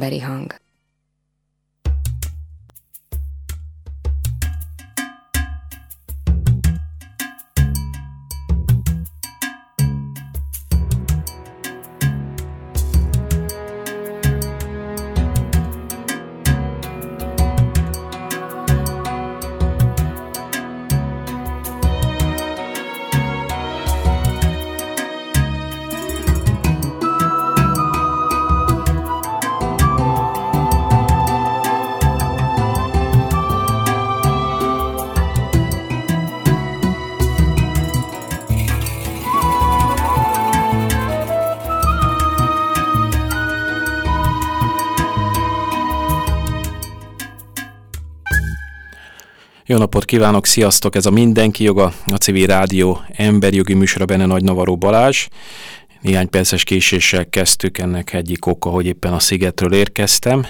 emberi hang. Jó napot kívánok, sziasztok! Ez a Mindenki Joga, a Civil Rádió emberjogi műsora benne Nagy Navaró Balázs. Néhány perces késéssel kezdtük, ennek egyik oka, hogy éppen a szigetről érkeztem,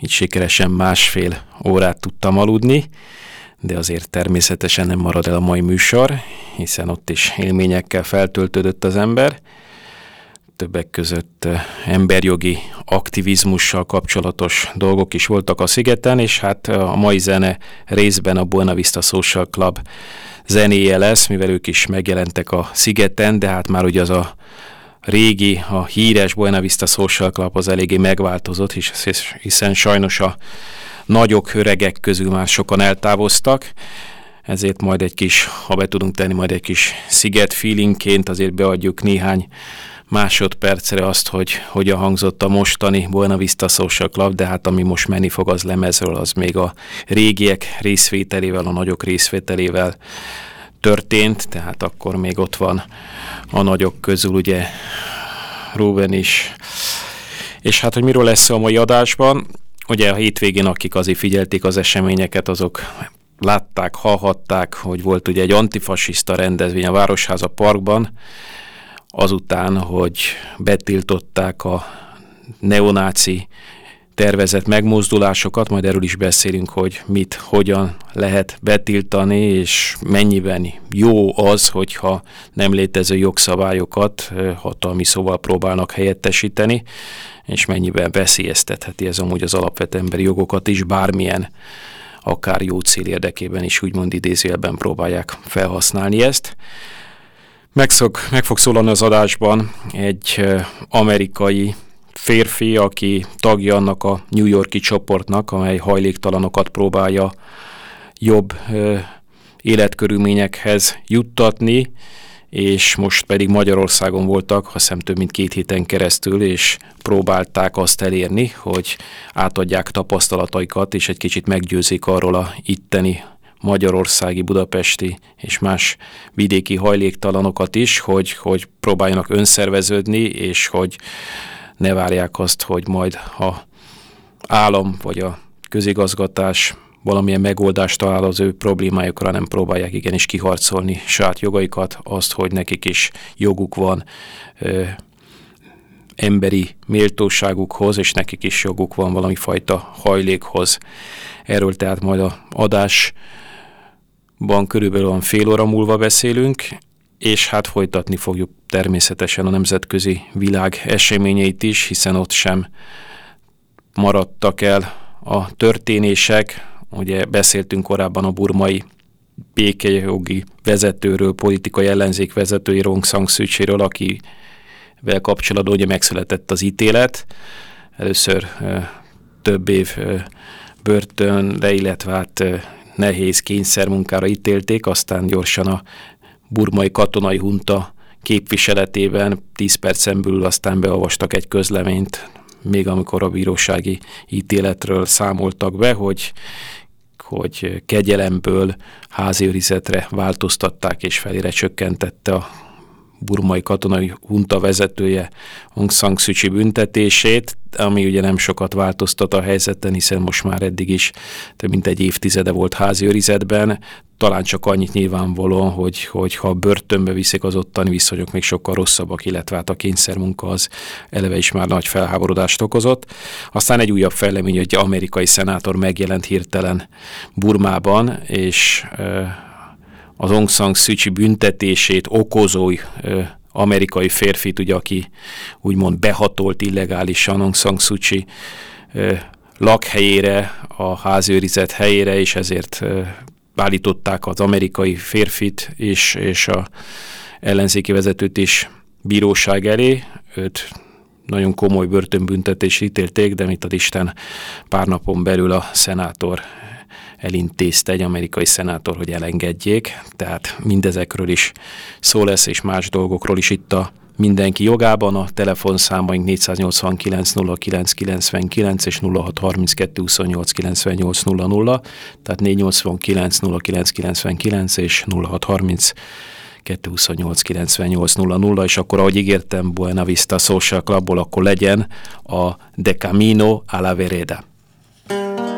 így sikeresen másfél órát tudtam aludni, de azért természetesen nem marad el a mai műsor, hiszen ott is élményekkel feltöltődött az ember többek között emberjogi aktivizmussal kapcsolatos dolgok is voltak a szigeten, és hát a mai zene részben a Buena Vista Social Club zenéje lesz, mivel ők is megjelentek a szigeten, de hát már ugye az a régi, a híres Buena Vista Social Club az eléggé megváltozott, hiszen sajnos a nagyok, öregek közül már sokan eltávoztak, ezért majd egy kis, ha be tudunk tenni, majd egy kis sziget feelingként azért beadjuk néhány másodpercre azt, hogy hogyan hangzott a mostani Buena Vista Social Club, de hát ami most menni fog az lemezről, az még a régiek részvételével, a nagyok részvételével történt, tehát akkor még ott van a nagyok közül ugye Ruben is. És hát, hogy miről lesz a mai adásban, ugye a hétvégén, akik azért figyelték az eseményeket, azok látták, hallhatták, hogy volt ugye egy antifasiszta rendezvény a Városháza Parkban, azután, hogy betiltották a neonáci tervezett megmozdulásokat, majd erről is beszélünk, hogy mit, hogyan lehet betiltani, és mennyiben jó az, hogyha nem létező jogszabályokat hatalmi szóval próbálnak helyettesíteni, és mennyiben veszélyeztetheti ez amúgy az alapvető emberi jogokat is, bármilyen akár jó cél érdekében is úgymond idézőjelben próbálják felhasználni ezt. Meg, szok, meg fog szólalni az adásban egy amerikai férfi, aki tagja annak a New Yorki csoportnak, amely hajléktalanokat próbálja jobb ö, életkörülményekhez juttatni, és most pedig Magyarországon voltak, ha hiszem több mint két héten keresztül, és próbálták azt elérni, hogy átadják tapasztalataikat, és egy kicsit meggyőzik arról a itteni magyarországi, budapesti és más vidéki hajléktalanokat is, hogy, hogy próbáljanak önszerveződni, és hogy ne várják azt, hogy majd a állam vagy a közigazgatás valamilyen megoldást talál az ő problémájukra, nem próbálják igenis kiharcolni saját jogaikat, azt, hogy nekik is joguk van ö, emberi méltóságukhoz, és nekik is joguk van valami fajta hajlékhoz. Erről tehát majd a adás ban körülbelül olyan fél óra múlva beszélünk, és hát folytatni fogjuk természetesen a nemzetközi világ eseményeit is, hiszen ott sem maradtak el a történések. Ugye beszéltünk korábban a burmai békejogi vezetőről, politikai ellenzék vezetői Rong Sang Szücséről, akivel kapcsolatban ugye megszületett az ítélet. Először több év börtönre, illetve hát nehéz kényszermunkára ítélték, aztán gyorsan a burmai katonai hunta képviseletében 10 percen belül aztán beolvastak egy közleményt, még amikor a bírósági ítéletről számoltak be, hogy hogy kegyelemből háziőrizetre változtatták és felére csökkentette a burmai katonai hunta vezetője Aung San Suu Kyi büntetését, ami ugye nem sokat változtat a helyzeten, hiszen most már eddig is több mint egy évtizede volt házi őrizetben, talán csak annyit nyilvánvalóan, hogy, hogy ha börtönbe viszik az ottani viszonyok, még sokkal rosszabbak, illetve hát a kényszermunka az eleve is már nagy felháborodást okozott. Aztán egy újabb fejlemény, hogy egy amerikai szenátor megjelent hirtelen Burmában, és az Aung San Suu Kyi büntetését okozó amerikai férfit, ugye, aki úgymond behatolt illegálisan Aung San Suu Kyi lakhelyére, a házőrizet helyére, és ezért állították az amerikai férfit és, és a ellenzéki vezetőt is bíróság elé. Őt nagyon komoly börtönbüntetés ítélték, de mit ad Isten, pár napon belül a szenátor elintézte egy amerikai szenátor, hogy elengedjék, tehát mindezekről is szó lesz, és más dolgokról is itt a mindenki jogában. A telefonszámaink 489 0999 és 0632 28 98 00, tehát 489 0999 és 0630 228 98 00, és akkor, ahogy ígértem, Buena Vista Social Clubból, akkor legyen a De Camino a la Vereda. thank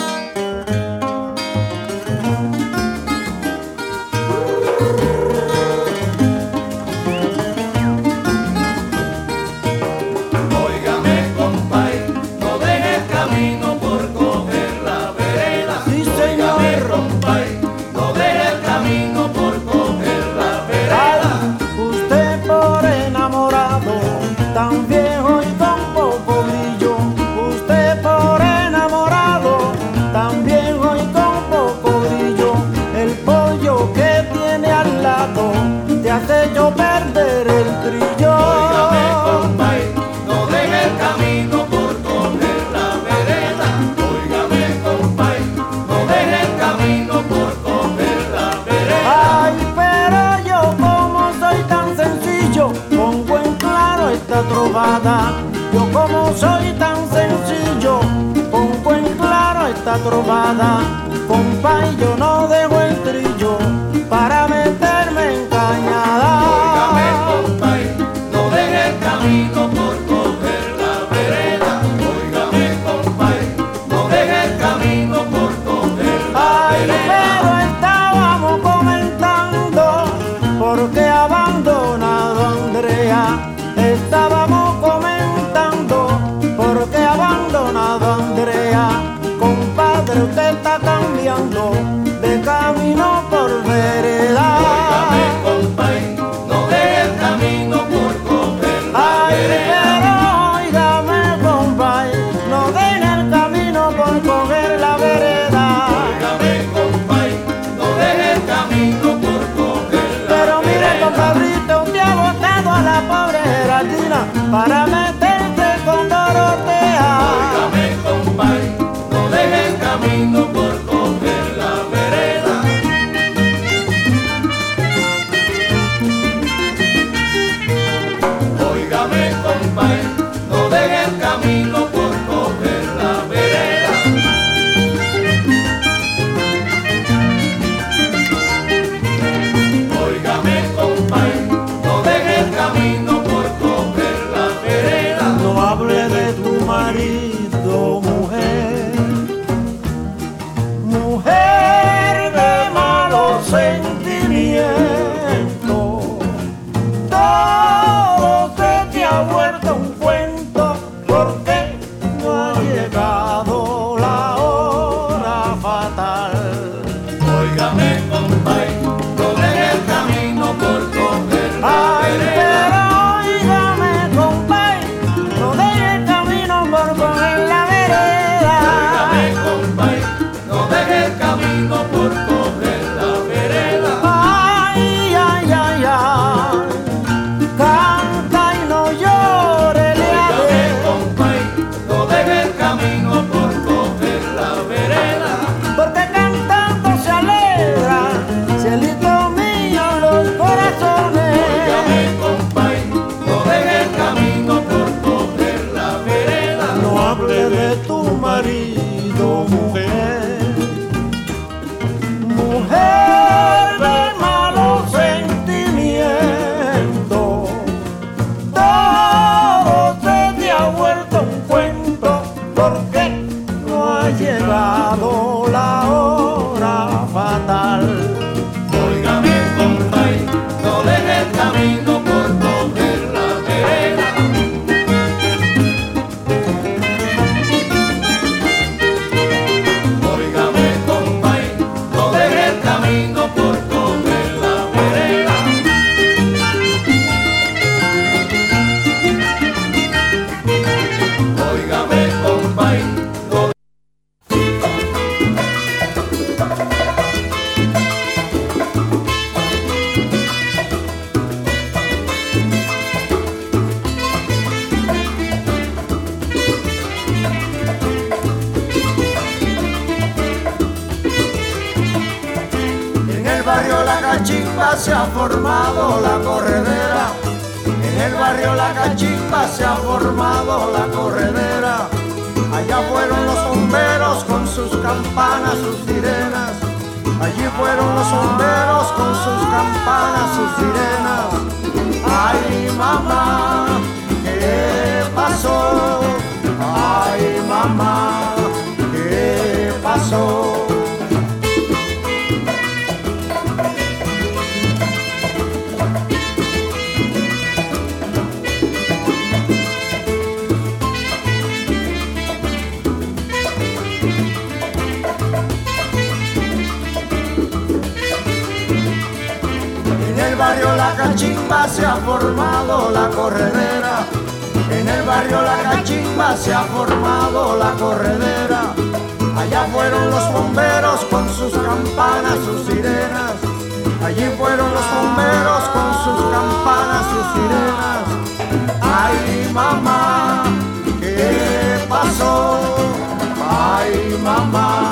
fueron los bomberos con sus campanas, sus sirenas. Ay mamá, ¿qué pasó? Ay mamá, ¿qué pasó? Barrio La Cachimba se ha formado la corredera. En el barrio La Cachimba se ha formado la corredera. Allá fueron los bomberos con sus campanas, sus sirenas. Allí fueron los bomberos con sus campanas, sus sirenas. Ay, mamá, ¿qué pasó? Ay, mamá,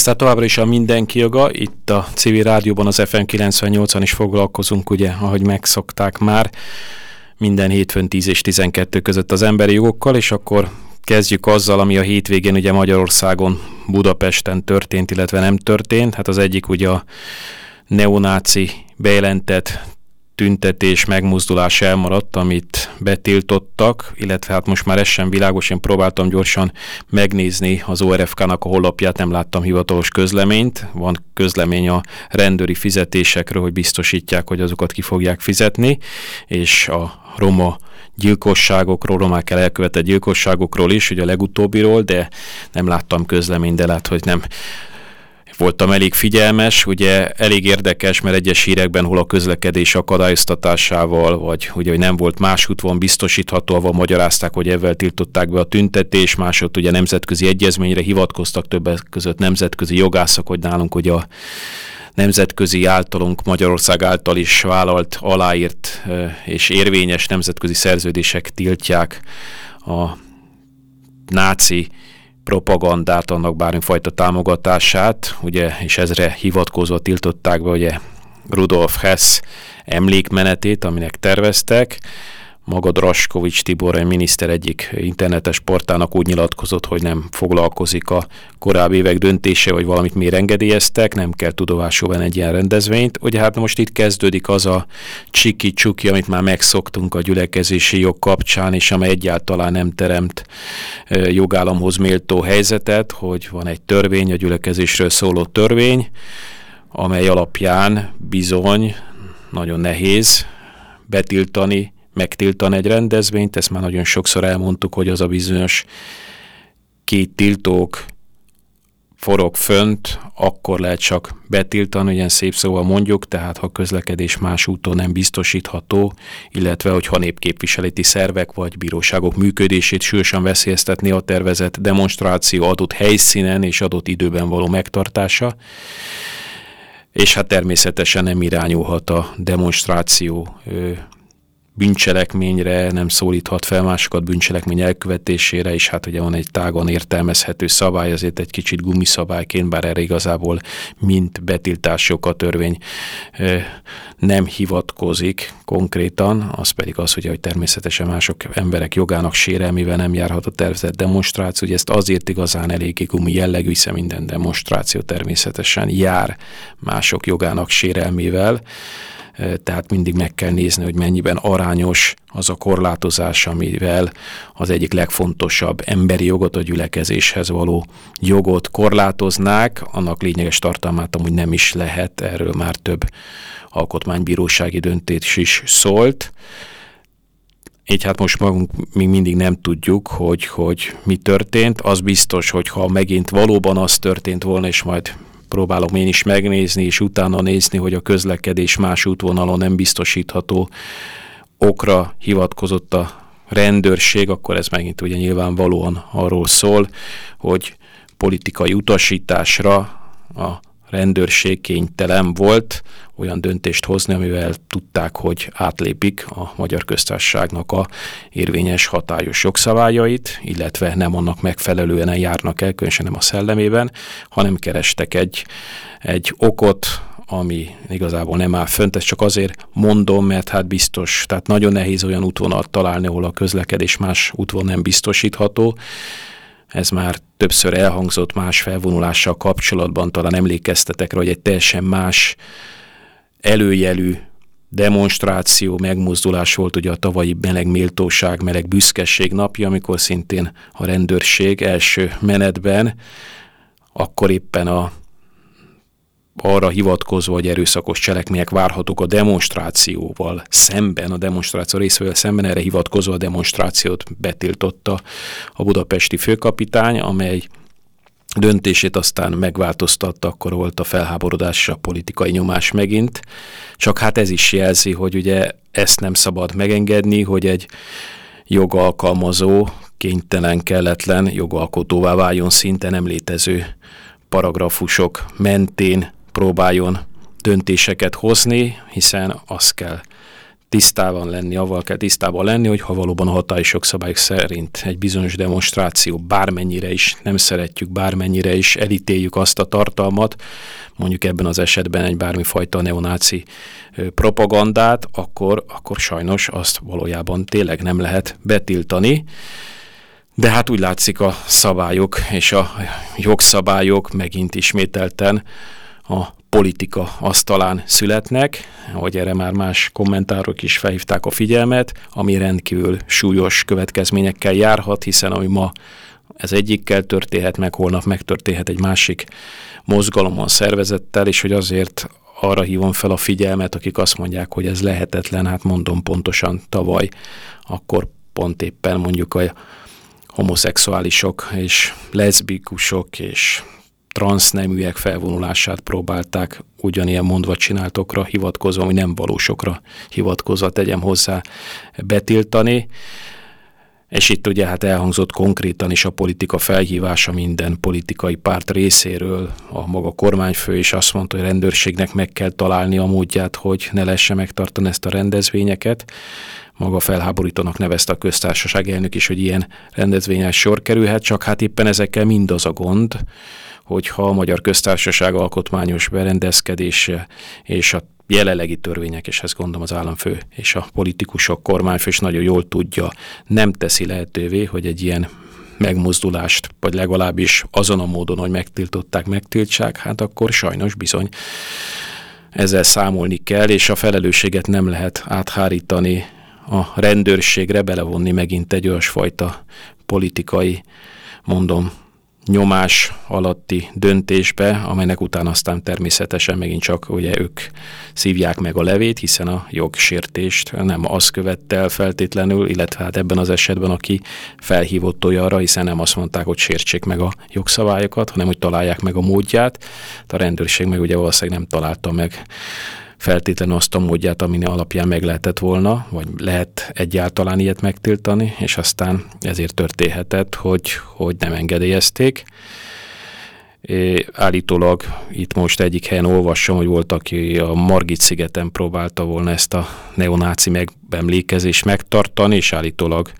Ez tehát továbbra is a mindenki joga, itt a civil rádióban az FM 98-an is foglalkozunk, ugye, ahogy megszokták már, minden hétfőn 10 és 12 között az emberi jogokkal, és akkor kezdjük azzal, ami a hétvégén ugye Magyarországon, Budapesten történt, illetve nem történt. Hát az egyik ugye a neonáci bejelentett tüntetés, megmozdulás elmaradt, amit betiltottak, illetve hát most már ez sem világos, én próbáltam gyorsan megnézni az ORFK-nak a honlapját, nem láttam hivatalos közleményt, van közlemény a rendőri fizetésekről, hogy biztosítják, hogy azokat ki fogják fizetni, és a roma gyilkosságokról, romák el elkövetett gyilkosságokról is, ugye a legutóbbiról, de nem láttam közleményt, de lát, hogy nem voltam elég figyelmes, ugye elég érdekes, mert egyes hírekben hol a közlekedés akadályoztatásával, vagy ugye, hogy nem volt más útvon biztosítható, ahol magyarázták, hogy ezzel tiltották be a tüntetés, másod ugye nemzetközi egyezményre hivatkoztak többek között nemzetközi jogászok, hogy nálunk ugye a nemzetközi általunk Magyarország által is vállalt, aláírt és érvényes nemzetközi szerződések tiltják a náci propagandát, annak bármifajta támogatását, ugye, és ezre hivatkozva tiltották be ugye Rudolf Hess emlékmenetét, aminek terveztek, maga Draskovics Tibor, egy miniszter egyik internetes portának úgy nyilatkozott, hogy nem foglalkozik a korábbi évek döntése, vagy valamit miért engedélyeztek, nem kell tudomásul venni egy ilyen rendezvényt. Ugye hát most itt kezdődik az a csiki-csuki, amit már megszoktunk a gyülekezési jog kapcsán, és amely egyáltalán nem teremt jogállamhoz méltó helyzetet, hogy van egy törvény, a gyülekezésről szóló törvény, amely alapján bizony nagyon nehéz betiltani, megtiltani egy rendezvényt, ezt már nagyon sokszor elmondtuk, hogy az a bizonyos két tiltók forog fönt, akkor lehet csak betiltani, ilyen szép szóval mondjuk, tehát ha közlekedés más úton nem biztosítható, illetve hogyha népképviseleti szervek vagy bíróságok működését súlyosan veszélyeztetni a tervezett demonstráció adott helyszínen és adott időben való megtartása, és hát természetesen nem irányulhat a demonstráció bűncselekményre, nem szólíthat fel másokat bűncselekmény elkövetésére, és hát ugye van egy tágon értelmezhető szabály, azért egy kicsit gumiszabályként, bár erre igazából mint betiltások a törvény nem hivatkozik konkrétan, az pedig az, ugye, hogy természetesen mások emberek jogának sérelmével nem járhat a tervezett demonstráció, ugye ezt azért igazán eléggé gumi jellegű, hiszen minden demonstráció természetesen jár mások jogának sérelmével, tehát mindig meg kell nézni, hogy mennyiben arányos az a korlátozás, amivel az egyik legfontosabb emberi jogot, a gyülekezéshez való jogot korlátoznák, annak lényeges tartalmát amúgy nem is lehet, erről már több alkotmánybírósági döntés is szólt. Így hát most magunk még mindig nem tudjuk, hogy, hogy mi történt. Az biztos, hogy ha megint valóban az történt volna, és majd próbálom én is megnézni, és utána nézni, hogy a közlekedés más útvonalon nem biztosítható okra hivatkozott a rendőrség, akkor ez megint ugye nyilvánvalóan arról szól, hogy politikai utasításra a rendőrség kénytelen volt olyan döntést hozni, amivel tudták, hogy átlépik a Magyar Köztársaságnak a érvényes hatályos jogszabályait, illetve nem annak megfelelően járnak el, különösen nem a szellemében, hanem kerestek egy, egy okot, ami igazából nem áll fönt, ezt csak azért mondom, mert hát biztos, tehát nagyon nehéz olyan útvonalat találni, ahol a közlekedés más útvon nem biztosítható, ez már többször elhangzott más felvonulással kapcsolatban, talán emlékeztetek rá, hogy egy teljesen más előjelű demonstráció, megmozdulás volt ugye a tavalyi meleg méltóság, meleg büszkeség napja, amikor szintén a rendőrség első menetben, akkor éppen a arra hivatkozva, hogy erőszakos cselekmények várhatók a demonstrációval szemben, a demonstráció részével szemben, erre hivatkozva a demonstrációt betiltotta a budapesti főkapitány, amely döntését aztán megváltoztatta, akkor volt a felháborodás, a politikai nyomás megint. Csak hát ez is jelzi, hogy ugye ezt nem szabad megengedni, hogy egy jogalkalmazó kénytelen, kelletlen jogalkotóvá váljon szinte nem létező paragrafusok mentén próbáljon döntéseket hozni, hiszen az kell tisztában lenni, avval kell tisztában lenni, hogy ha valóban a hatályos jogszabályok szerint egy bizonyos demonstráció bármennyire is nem szeretjük, bármennyire is elítéljük azt a tartalmat, mondjuk ebben az esetben egy bármifajta neonáci propagandát, akkor, akkor sajnos azt valójában tényleg nem lehet betiltani. De hát úgy látszik a szabályok és a jogszabályok megint ismételten a politika asztalán születnek, ahogy erre már más kommentárok is felhívták a figyelmet, ami rendkívül súlyos következményekkel járhat, hiszen ami ma ez egyikkel történhet meg, holnap megtörténhet egy másik mozgalomon, szervezettel, és hogy azért arra hívom fel a figyelmet, akik azt mondják, hogy ez lehetetlen, hát mondom pontosan tavaly, akkor pont éppen mondjuk a homoszexuálisok és leszbikusok és transzneműek felvonulását próbálták ugyanilyen mondva csináltokra hivatkozva, ami nem valósokra hivatkozva tegyem hozzá betiltani. És itt ugye hát elhangzott konkrétan is a politika felhívása minden politikai párt részéről. A maga kormányfő is azt mondta, hogy a rendőrségnek meg kell találni a módját, hogy ne lehessen megtartani ezt a rendezvényeket. Maga felháborítónak nevezte a köztársaság elnök is, hogy ilyen rendezvényes sor kerülhet, csak hát éppen ezekkel mind az a gond, hogyha a Magyar Köztársaság alkotmányos berendezkedése és a jelenlegi törvények, és ezt gondolom az államfő és a politikusok, kormányfő is nagyon jól tudja, nem teszi lehetővé, hogy egy ilyen megmozdulást, vagy legalábbis azon a módon, hogy megtiltották, megtiltsák, hát akkor sajnos bizony ezzel számolni kell, és a felelősséget nem lehet áthárítani a rendőrségre, belevonni megint egy olyasfajta politikai, mondom, nyomás alatti döntésbe, amelynek után aztán természetesen megint csak ugye ők szívják meg a levét, hiszen a jogsértést nem az követte el feltétlenül, illetve hát ebben az esetben, aki felhívott olyanra, hiszen nem azt mondták, hogy sértsék meg a jogszabályokat, hanem hogy találják meg a módját. A rendőrség meg ugye valószínűleg nem találta meg feltétlenül azt a módját, amin alapján meg lehetett volna, vagy lehet egyáltalán ilyet megtiltani, és aztán ezért történhetett, hogy, hogy nem engedélyezték. É, állítólag itt most egyik helyen olvasom, hogy volt, aki a Margit szigeten próbálta volna ezt a neonáci megemlékezést megtartani, és állítólag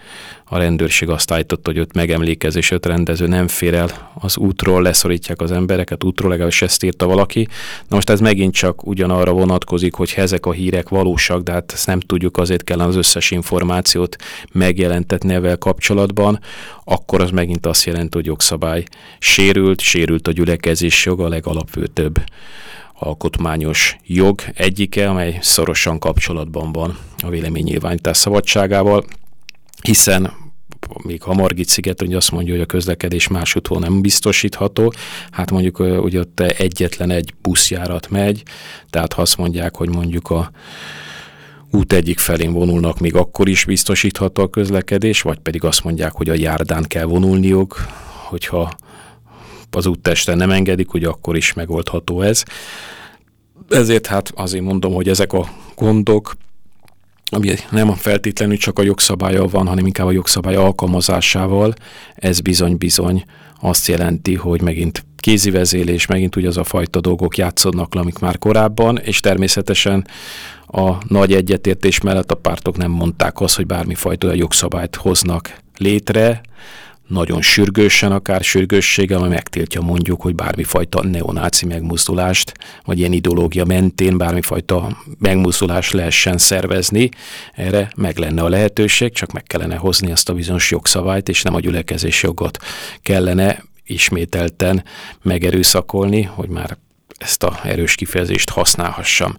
a rendőrség azt állította, hogy öt megemlékezés, öt rendező nem fér el az útról, leszorítják az embereket útról, legalábbis ezt írta valaki. Na most ez megint csak ugyanarra vonatkozik, hogy ezek a hírek valósak, de hát ezt nem tudjuk, azért kell az összes információt megjelentetni ezzel kapcsolatban, akkor az megint azt jelenti, hogy jogszabály sérült, sérült a gyülekezés joga legalapvetőbb alkotmányos jog egyike, amely szorosan kapcsolatban van a véleménynyilvánítás szabadságával hiszen még a Margit sziget ugye azt mondja, hogy a közlekedés másútól nem biztosítható, hát mondjuk hogy ott egyetlen egy buszjárat megy, tehát ha azt mondják, hogy mondjuk a út egyik felén vonulnak, még akkor is biztosítható a közlekedés, vagy pedig azt mondják, hogy a járdán kell vonulniuk, hogyha az úttesten nem engedik, hogy akkor is megoldható ez. Ezért hát azért mondom, hogy ezek a gondok ami nem feltétlenül csak a jogszabálya van, hanem inkább a jogszabály alkalmazásával, ez bizony-bizony azt jelenti, hogy megint kézivezélés, megint ugye az a fajta dolgok játszodnak amik már korábban, és természetesen a nagy egyetértés mellett a pártok nem mondták azt, hogy bármifajta jogszabályt hoznak létre, nagyon sürgősen, akár sürgősséggel, ami megtiltja mondjuk, hogy bármifajta neonáci megmozdulást, vagy ilyen ideológia mentén bármifajta megmozdulást lehessen szervezni. Erre meg lenne a lehetőség, csak meg kellene hozni ezt a bizonyos jogszabályt, és nem a gyülekezés jogot kellene ismételten megerőszakolni, hogy már ezt a erős kifejezést használhassam.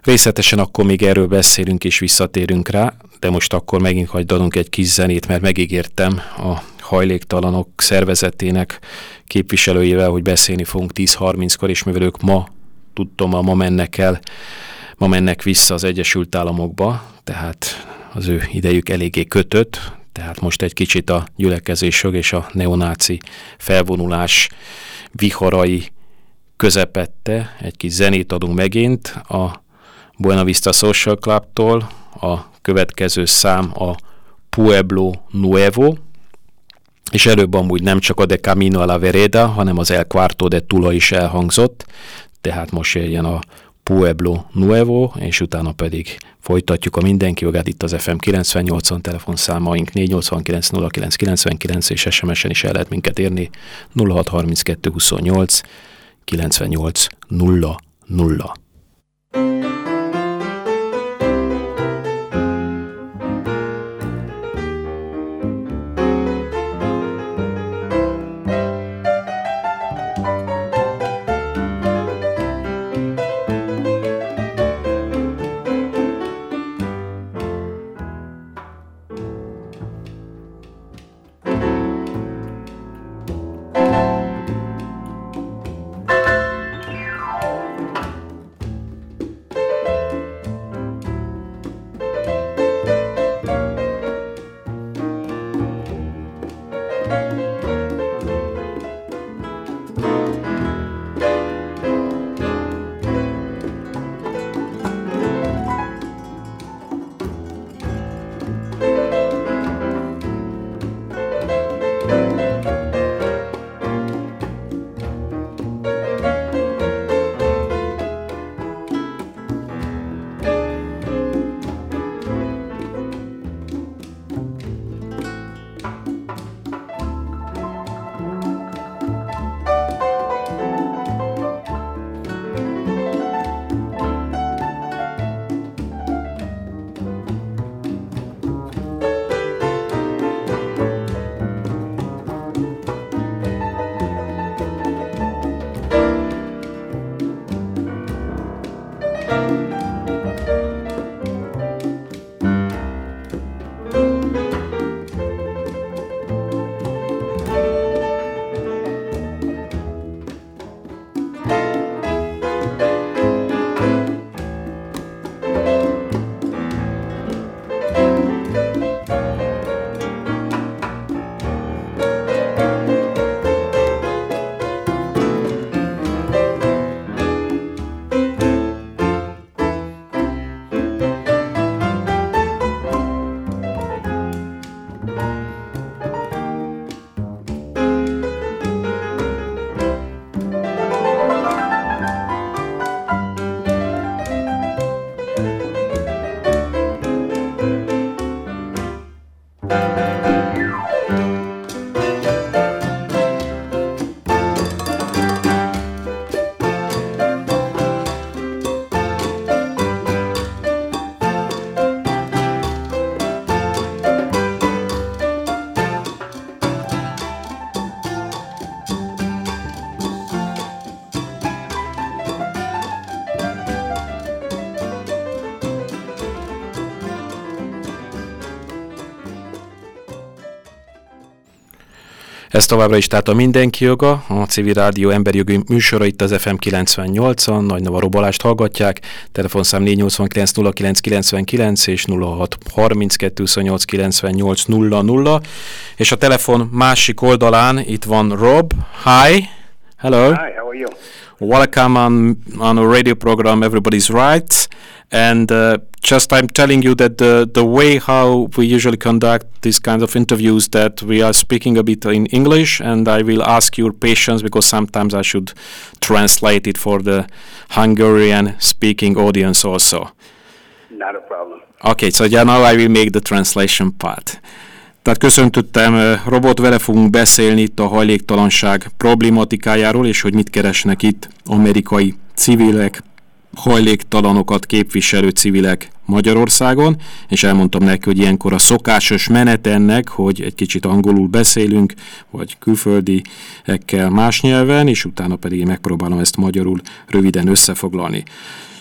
Részletesen akkor még erről beszélünk és visszatérünk rá, de most akkor megint hagyd adunk egy kis zenét, mert megígértem a hajléktalanok szervezetének képviselőjével, hogy beszélni fogunk 10.30-kor, és mivel ők ma, tudtom, ma mennek el, ma mennek vissza az Egyesült Államokba, tehát az ő idejük eléggé kötött, tehát most egy kicsit a gyülekezésjog és a neonáci felvonulás viharai közepette, egy kis zenét adunk megint. A Buena Vista Social Club-tól, a következő szám a Pueblo Nuevo, és előbb amúgy nem csak a De Camino a la Vereda, hanem az El Cuarto de Tula is elhangzott, tehát most jöjjön a Pueblo Nuevo, és utána pedig folytatjuk a mindenki jogát itt az FM 98-on telefonszámaink 489 09 99 és SMS-en is el lehet minket érni 0632 28 98 0 0. Ez továbbra is tehát a Mindenki Joga, a Civil Rádió emberjogi műsora itt az FM 98-on, Nagy Nova Robalást hallgatják, telefonszám 489 0999 és 06 32 28 98 00, és a telefon másik oldalán itt van Rob. Hi! Hello! Hi, how are you? Welcome on, on a radio program Everybody's Right. And uh, just I'm telling you that the, the way how we usually conduct these kinds of interviews that we are speaking a bit in English and I will ask your patience because sometimes I should translate it for the Hungarian speaking audience also. Not a problem. Okay, so yeah, now I will make the translation part. Tehát köszöntöttem, Robot, vele fogunk beszélni itt a hajléktalanság problématikájáról, és hogy mit keresnek itt amerikai civilek, hajléktalanokat képviselő civilek Magyarországon, és elmondtam neki, hogy ilyenkor a szokásos menet ennek, hogy egy kicsit angolul beszélünk, vagy külföldiekkel más nyelven, és utána pedig megpróbálom ezt magyarul röviden összefoglalni.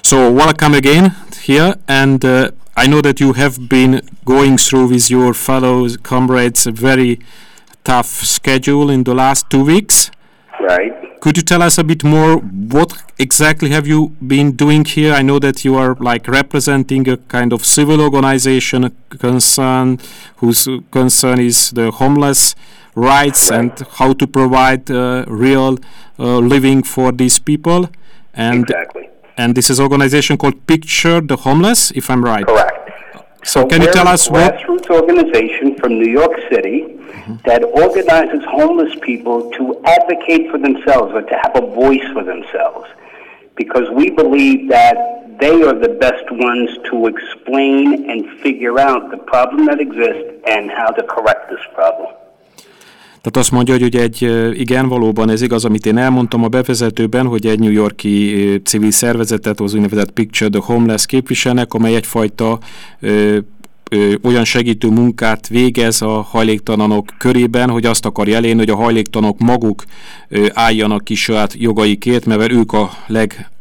So, welcome again here, and uh, I know that you have been going through with your fellow comrades a very tough schedule in the last two weeks. Right. Could you tell us a bit more? What exactly have you been doing here? I know that you are like representing a kind of civil organization concern whose concern is the homeless rights Right. and how to provide uh, real uh, living for these people. And exactly. and this is organization called Picture the Homeless, if I'm right. Correct. So can you tell a us what? grassroots organization from New York City that organizes homeless people to advocate for themselves or to have a voice for themselves. Because we believe that they are the best ones to explain and figure out the problem that exists and how to correct this problem. Tehát azt mondja, hogy egy, igen, valóban ez igaz, amit én elmondtam a bevezetőben, hogy egy New Yorki civil szervezetet, az úgynevezett Picture the Homeless képviselnek, amely egyfajta ö, ö, olyan segítő munkát végez a hajléktalanok körében, hogy azt akar elérni, hogy a hajléktalanok maguk ö, álljanak ki saját jogaikért, mert ők a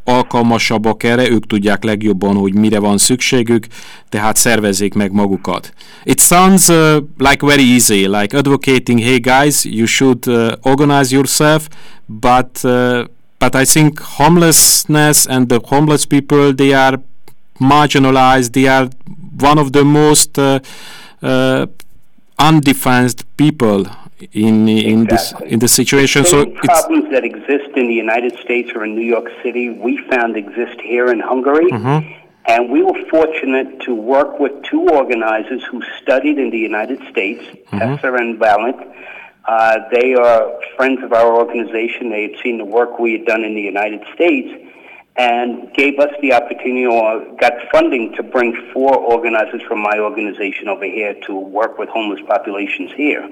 legalkalmasabbak erre, ők tudják legjobban, hogy mire van szükségük, tehát szervezzék meg magukat. It sounds uh, like very easy, like advocating, hey guys, you should uh, organize yourself, but uh, but I think homelessness and the homeless people they are marginalized. They are one of the most uh, uh, undefensed people in in this in the situation. So it's problems that exist in the United States or in New York City, we found exist here in Hungary. And we were fortunate to work with two organizers who studied in the United States, Tesser and Valent. Uh, they are friends of our organization. They had seen the work we had done in the United States and gave us the opportunity or got funding to bring four organizers from my organization over here to work with homeless populations here.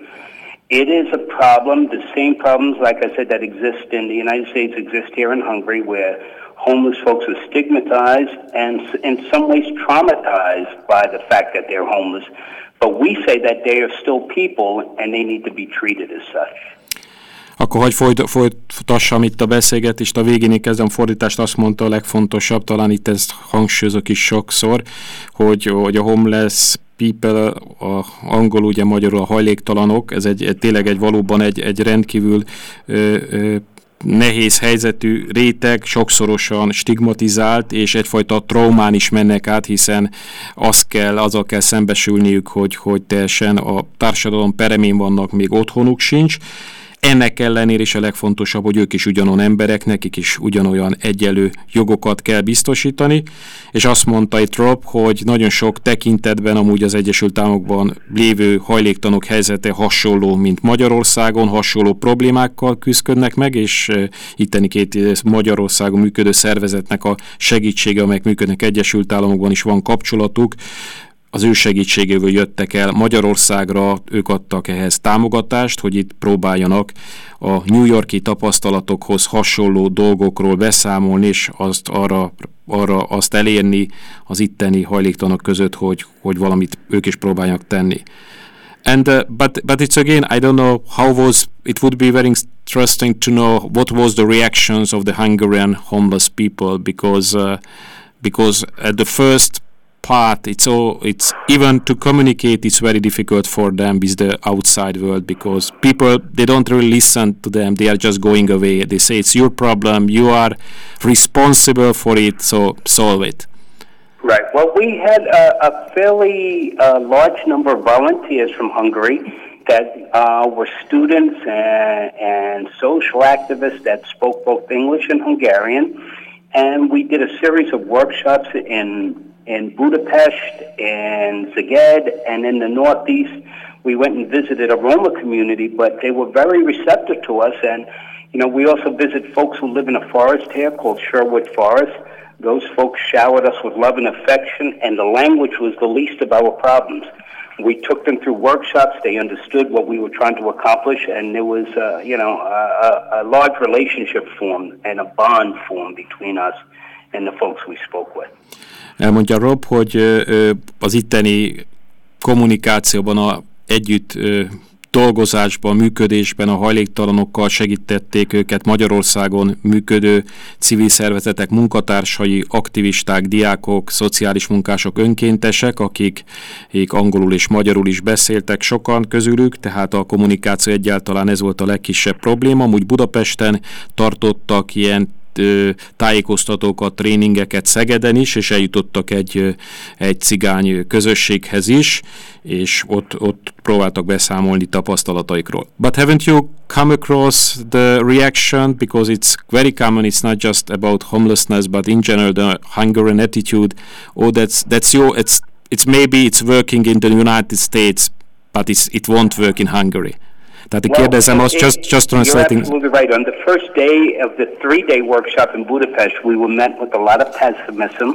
It is a problem. The same problems, like I said, that exist in the United States exist here in Hungary, where homeless folks are stigmatized and in some ways traumatized by the fact that they're homeless. But we say that they are still people and they need to be treated as such. Akkor hogy folyt, folytassam itt a beszélgetést, a végén én kezdem fordítást, azt mondta a legfontosabb, talán itt ezt hangsúlyozok is sokszor, hogy, hogy a homeless people, a angol ugye magyarul a hajléktalanok, ez egy, egy tényleg egy valóban egy, egy rendkívül ö, ö, nehéz helyzetű réteg, sokszorosan stigmatizált, és egyfajta traumán is mennek át, hiszen azt kell, azzal kell szembesülniük, hogy, hogy teljesen a társadalom peremén vannak, még otthonuk sincs, ennek ellenére is a legfontosabb, hogy ők is ugyanolyan emberek, nekik is ugyanolyan egyelő jogokat kell biztosítani, és azt mondta itt Rob, hogy nagyon sok tekintetben amúgy az Egyesült Államokban lévő hajléktanok helyzete hasonló, mint Magyarországon, hasonló problémákkal küzdködnek meg, és e, itteni két eh, Magyarországon működő szervezetnek a segítsége, amelyek működnek Egyesült Államokban is van kapcsolatuk, az ő segítségével jöttek el Magyarországra, ők adtak ehhez támogatást, hogy itt próbáljanak a New Yorki tapasztalatokhoz hasonló dolgokról beszámolni, és azt arra, arra azt elérni az itteni hajléktalanok között, hogy, hogy valamit ők is próbáljanak tenni. And uh, but but it's again I don't know how was it would be very interesting to know what was the reactions of the Hungarian homeless people because uh, because at the first apart. It's all. It's even to communicate. It's very difficult for them with the outside world because people they don't really listen to them. They are just going away. They say it's your problem. You are responsible for it. So solve it. Right. Well, we had a, a fairly uh, large number of volunteers from Hungary that uh, were students and, and social activists that spoke both English and Hungarian. And we did a series of workshops in, in Budapest and Szeged and in the Northeast. We went and visited a Roma community, but they were very receptive to us. And, you know, we also visit folks who live in a forest here called Sherwood Forest those folks showered us with love and affection, and the language was the least of our problems. We took them through workshops. They understood what we were trying to accomplish, and there was, uh, you know, a, a large relationship formed and a bond formed between us and the folks we spoke with. Elmondja Rob, hogy az itteni kommunikációban a együtt dolgozásban, működésben a hajléktalanokkal segítették őket Magyarországon működő civil szervezetek munkatársai, aktivisták, diákok, szociális munkások, önkéntesek, akik, akik angolul és magyarul is beszéltek sokan közülük, tehát a kommunikáció egyáltalán ez volt a legkisebb probléma. Amúgy Budapesten tartottak ilyen tájékoztatókat, tréningeket Szegeden is, és eljutottak egy, egy cigány közösséghez is, és ott, ott próbáltak beszámolni tapasztalataikról. But haven't you come across the reaction, because it's very common, it's not just about homelessness, but in general the Hungarian attitude, oh that's, that's your, it's, it's maybe it's working in the United States, but it's, it won't work in Hungary. Tehát well, kérdezem, az just, just translating. You're absolutely right. On the first day of the three-day workshop in Budapest, we were met with a lot of pessimism,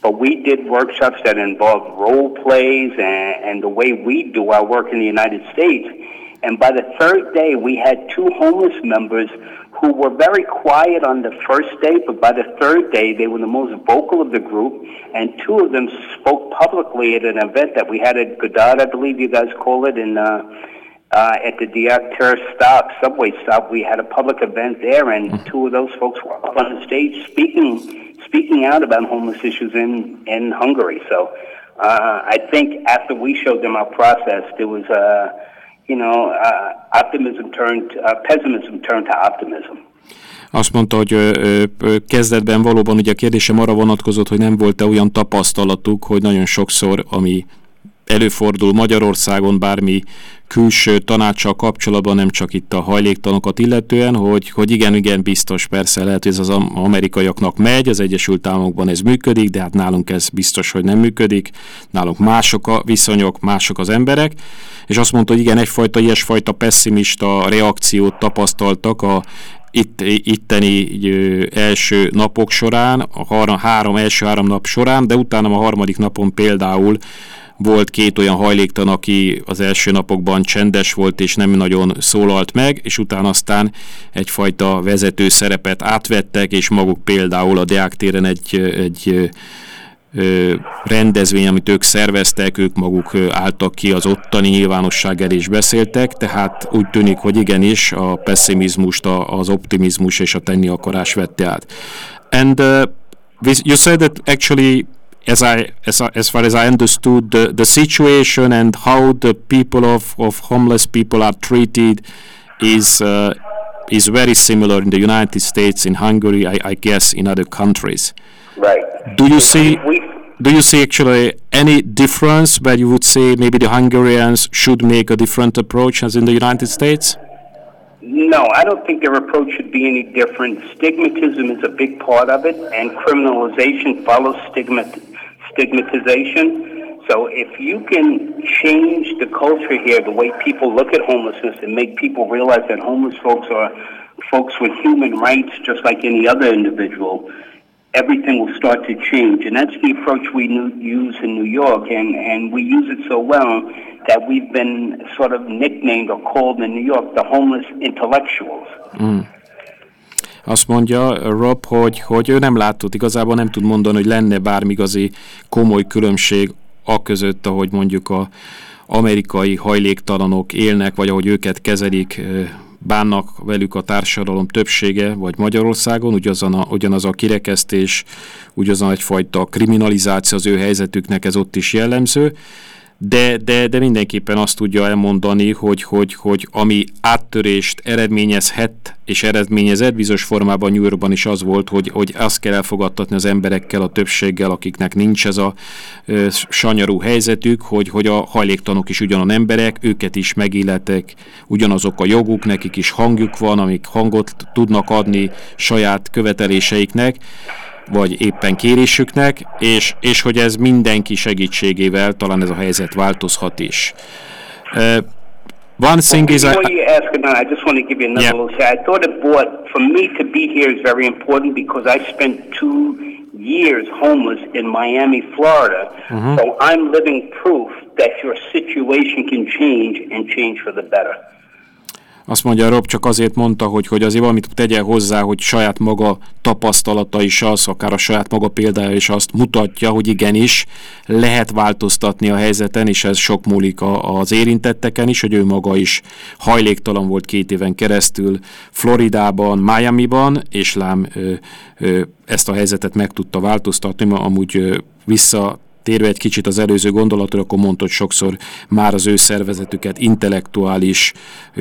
but we did workshops that involved role plays and, and the way we do our work in the United States. And by the third day, we had two homeless members who were very quiet on the first day, but by the third day, they were the most vocal of the group. And two of them spoke publicly at an event that we had at Godard, I believe you guys call it, in uh, uh, at the Diakter stop, subway stop. We had a public event there, and mm-hmm. two of those folks were up on the stage speaking speaking out about homeless issues in in Hungary. So uh, I think after we showed them our process, there was a uh, you know uh, optimism turned uh, pessimism turned to optimism. Azt mondta, hogy ö, ö, kezdetben valóban ugye a kérdésem arra vonatkozott, hogy nem volt-e olyan tapasztalatuk, hogy nagyon sokszor, ami előfordul Magyarországon bármi külső tanácssal kapcsolatban, nem csak itt a hajléktanokat illetően, hogy, hogy igen, igen, biztos, persze lehet, hogy ez az amerikaiaknak megy, az Egyesült Államokban ez működik, de hát nálunk ez biztos, hogy nem működik, nálunk mások a viszonyok, mások az emberek, és azt mondta, hogy igen, egyfajta ilyesfajta pessimista reakciót tapasztaltak a itt, itteni első napok során, a három első három nap során, de utána a harmadik napon például volt két olyan hajléktan, aki az első napokban csendes volt és nem nagyon szólalt meg, és utána aztán egyfajta vezető szerepet átvettek, és maguk például a Deák téren egy, egy rendezvény, amit ők szerveztek, ők maguk álltak ki az ottani nyilvánosság elé és beszéltek, tehát úgy tűnik, hogy igenis a pessimizmust, az optimizmus és a tenni akarás vette át. And uh, you said that actually as I as, as far as I understood the, the situation and how the people of, of homeless people are treated is uh, is very similar in the United States, in Hungary, I, I guess, in other countries. Right. Do you see? do you see actually any difference where you would say maybe the Hungarians should make a different approach as in the United States? No, I don't think their approach should be any different. Stigmatism is a big part of it, and criminalization follows stigmat stigmatization. So if you can change the culture here, the way people look at homelessness, and make people realize that homeless folks are folks with human rights just like any other individual, everything will start to change. And that's the approach we use in New York, and, and we use it so well that we've been sort of nicknamed or called in New York the homeless intellectuals. Mm. Azt mondja Rob, hogy, hogy ő nem látott, igazából nem tud mondani, hogy lenne bármi igazi komoly különbség a között, ahogy mondjuk a amerikai hajléktalanok élnek, vagy ahogy őket kezelik bánnak velük a társadalom többsége, vagy Magyarországon, ugyanaz a, ugyanaz a kirekesztés, ugyanaz egyfajta kriminalizáció az ő helyzetüknek, ez ott is jellemző de, de, de mindenképpen azt tudja elmondani, hogy, hogy, hogy ami áttörést eredményezhet, és eredményezett bizonyos formában New Yorkban is az volt, hogy, hogy azt kell elfogadtatni az emberekkel, a többséggel, akiknek nincs ez a ö, sanyarú helyzetük, hogy, hogy a hajléktanok is ugyanan emberek, őket is megilletek, ugyanazok a joguk, nekik is hangjuk van, amik hangot tudnak adni saját követeléseiknek, vagy éppen kérésüknek, és, és hogy ez mindenki segítségével talán ez a helyzet változhat is. Uh, one thing well, is... Before you ask it, I just want to give you another yeah. little say. I thought it brought, for me to be here is very important because I spent two years homeless in Miami, Florida. Mm-hmm. So I'm living proof that your situation can change and change for the better. Azt mondja Rob, csak azért mondta, hogy, hogy azért valamit tegye hozzá, hogy saját maga tapasztalata is az, akár a saját maga példája is azt mutatja, hogy igenis lehet változtatni a helyzeten, és ez sok múlik az érintetteken is, hogy ő maga is hajléktalan volt két éven keresztül Floridában, Miami-ban, és lám ezt a helyzetet meg tudta változtatni, amúgy vissza térve egy kicsit az előző gondolatra, akkor mondta, hogy sokszor már az ő szervezetüket intellektuális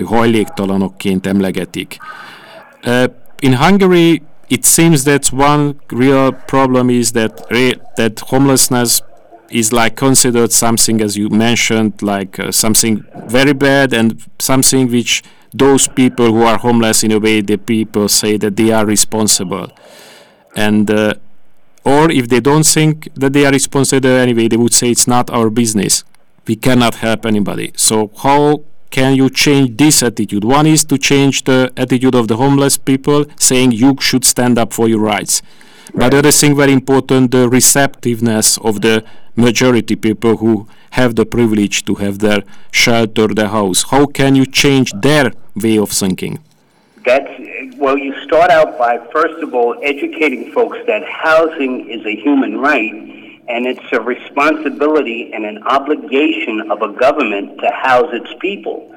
hajléktalanokként emlegetik. Uh, in Hungary, it seems that one real problem is that that homelessness is like considered something, as you mentioned, like uh, something very bad and something which those people who are homeless in a way the people say that they are responsible. And uh, or if they don't think that they are responsible anyway, they would say it's not our business. We cannot help anybody. So how can you change this attitude? One is to change the attitude of the homeless people, saying you should stand up for your rights. Right. But the other thing very important, the receptiveness of the majority people who have the privilege to have their shelter, their house. How can you change their way of thinking? That's well. You start out by first of all educating folks that housing is a human right, and it's a responsibility and an obligation of a government to house its people.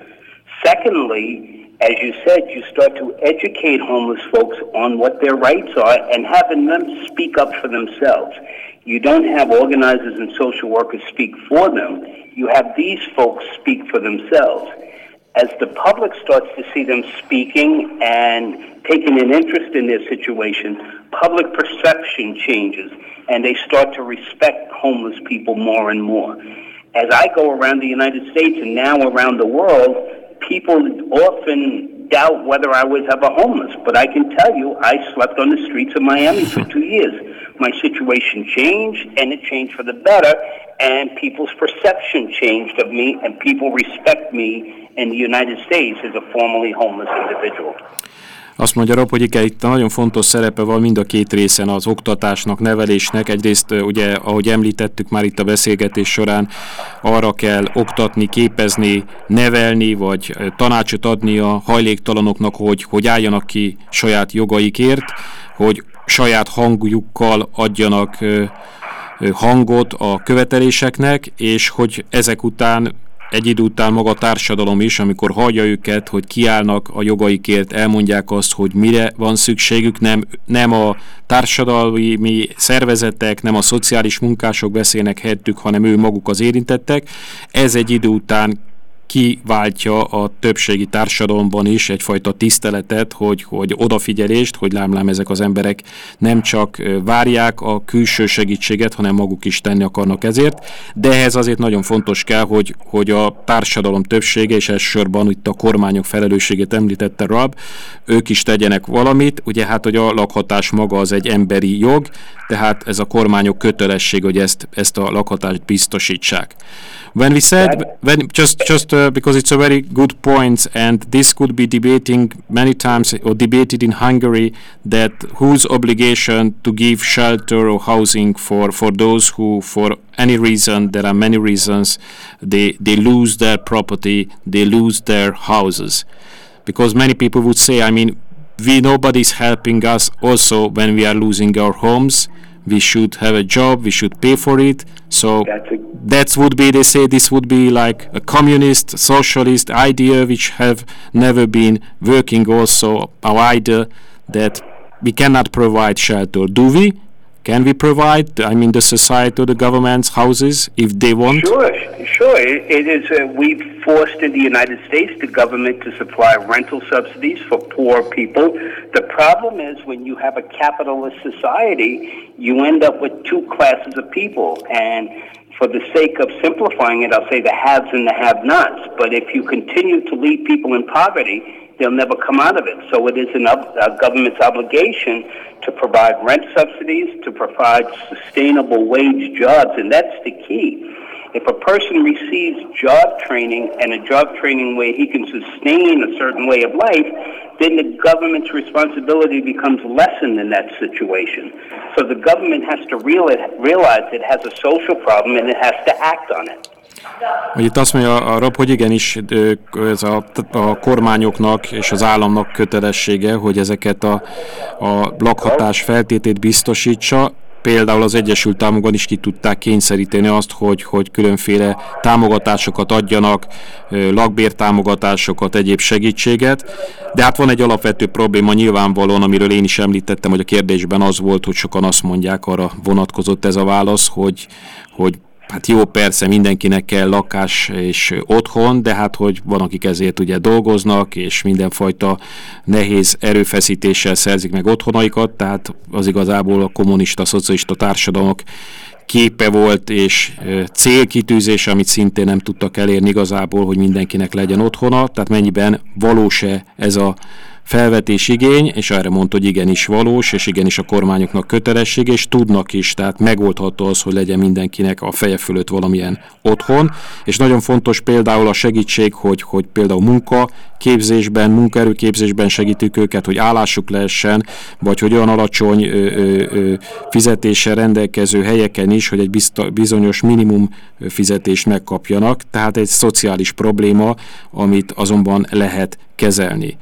Secondly, as you said, you start to educate homeless folks on what their rights are and having them speak up for themselves. You don't have organizers and social workers speak for them. You have these folks speak for themselves as the public starts to see them speaking and taking an interest in their situation, public perception changes and they start to respect homeless people more and more. As I go around the United States and now around the world, people often doubt whether I was ever homeless, but I can tell you I slept on the streets of Miami for two years. My situation changed, and it changed for the better, and people's perception changed of me, and people respect me in the United States as a formerly homeless individual. Azt mondja Rob, hogy itt nagyon fontos szerepe van mind a két részen az oktatásnak, nevelésnek. Egyrészt ugye, ahogy említettük már itt a beszélgetés során, arra kell oktatni, képezni, nevelni, vagy tanácsot adni a hajléktalanoknak, hogy, hogy álljanak ki saját jogaikért, hogy saját hangjukkal adjanak hangot a követeléseknek, és hogy ezek után egy idő után maga a társadalom is, amikor hagyja őket, hogy kiállnak a jogaikért, elmondják azt, hogy mire van szükségük, nem, nem a társadalmi szervezetek, nem a szociális munkások beszélnek helyettük, hanem ő maguk az érintettek. Ez egy idő után kiváltja a többségi társadalomban is egyfajta tiszteletet, hogy, hogy odafigyelést, hogy lámlám ezek az emberek nem csak várják a külső segítséget, hanem maguk is tenni akarnak ezért, de ehhez azért nagyon fontos kell, hogy, hogy a társadalom többsége, és elsősorban itt a kormányok felelősségét említette Rab, ők is tegyenek valamit, ugye hát, hogy a lakhatás maga az egy emberi jog, tehát ez a kormányok kötelesség, hogy ezt, ezt a lakhatást biztosítsák. When we said, when just just uh, Uh, because it's a very good point, and this could be debating many times or debated in Hungary, that whose obligation to give shelter or housing for for those who, for any reason, there are many reasons, they they lose their property, they lose their houses, because many people would say, I mean, we nobody's helping us also when we are losing our homes we should have a job, we should pay for it. So that would be, they say this would be like a communist, socialist idea which have never been working also, uh, our idea that we cannot provide shelter. Do we? Can we provide, I mean, the society, or the government's houses, if they want? Sure, sure. It, is. Uh, we've forced in the United States the government to supply rental subsidies for poor people. The problem is when you have a capitalist society, you end up with two classes of people. And for the sake of simplifying it, I'll say the haves and the have-nots. But if you continue to leave people in poverty, they'll never come out of it. So it is an ob- a government's obligation to provide rent subsidies, to provide sustainable wage jobs, and that's the key. If a person receives job training and a job training where he can sustain a certain way of life, then the government's responsibility becomes lessened in that situation. So the government has to realize it has a social problem and it has to act on it. Hogy itt azt mondja a Rob, hogy igenis ez a, a kormányoknak és az államnak kötelessége, hogy ezeket a, a lakhatás feltétét biztosítsa, Például az Egyesült Államokban is ki tudták kényszeríteni azt, hogy, hogy különféle támogatásokat adjanak, lakbértámogatásokat, egyéb segítséget. De hát van egy alapvető probléma nyilvánvalóan, amiről én is említettem, hogy a kérdésben az volt, hogy sokan azt mondják, arra vonatkozott ez a válasz, hogy, hogy Hát jó, persze mindenkinek kell lakás és otthon, de hát hogy van, akik ezért ugye dolgoznak, és mindenfajta nehéz erőfeszítéssel szerzik meg otthonaikat, tehát az igazából a kommunista, szocialista társadalmak képe volt és célkitűzése, amit szintén nem tudtak elérni igazából, hogy mindenkinek legyen otthona, tehát mennyiben valós-e ez a felvetés igény, és erre mondta, hogy igenis valós, és igenis a kormányoknak kötelesség, és tudnak is, tehát megoldható az, hogy legyen mindenkinek a feje fölött valamilyen otthon, és nagyon fontos például a segítség, hogy, hogy például munka képzésben, munkaerőképzésben segítjük őket, hogy állásuk lehessen, vagy hogy olyan alacsony ö, ö, ö, fizetéssel rendelkező helyeken is, hogy egy bizta, bizonyos minimum fizetést megkapjanak, tehát egy szociális probléma, amit azonban lehet kezelni.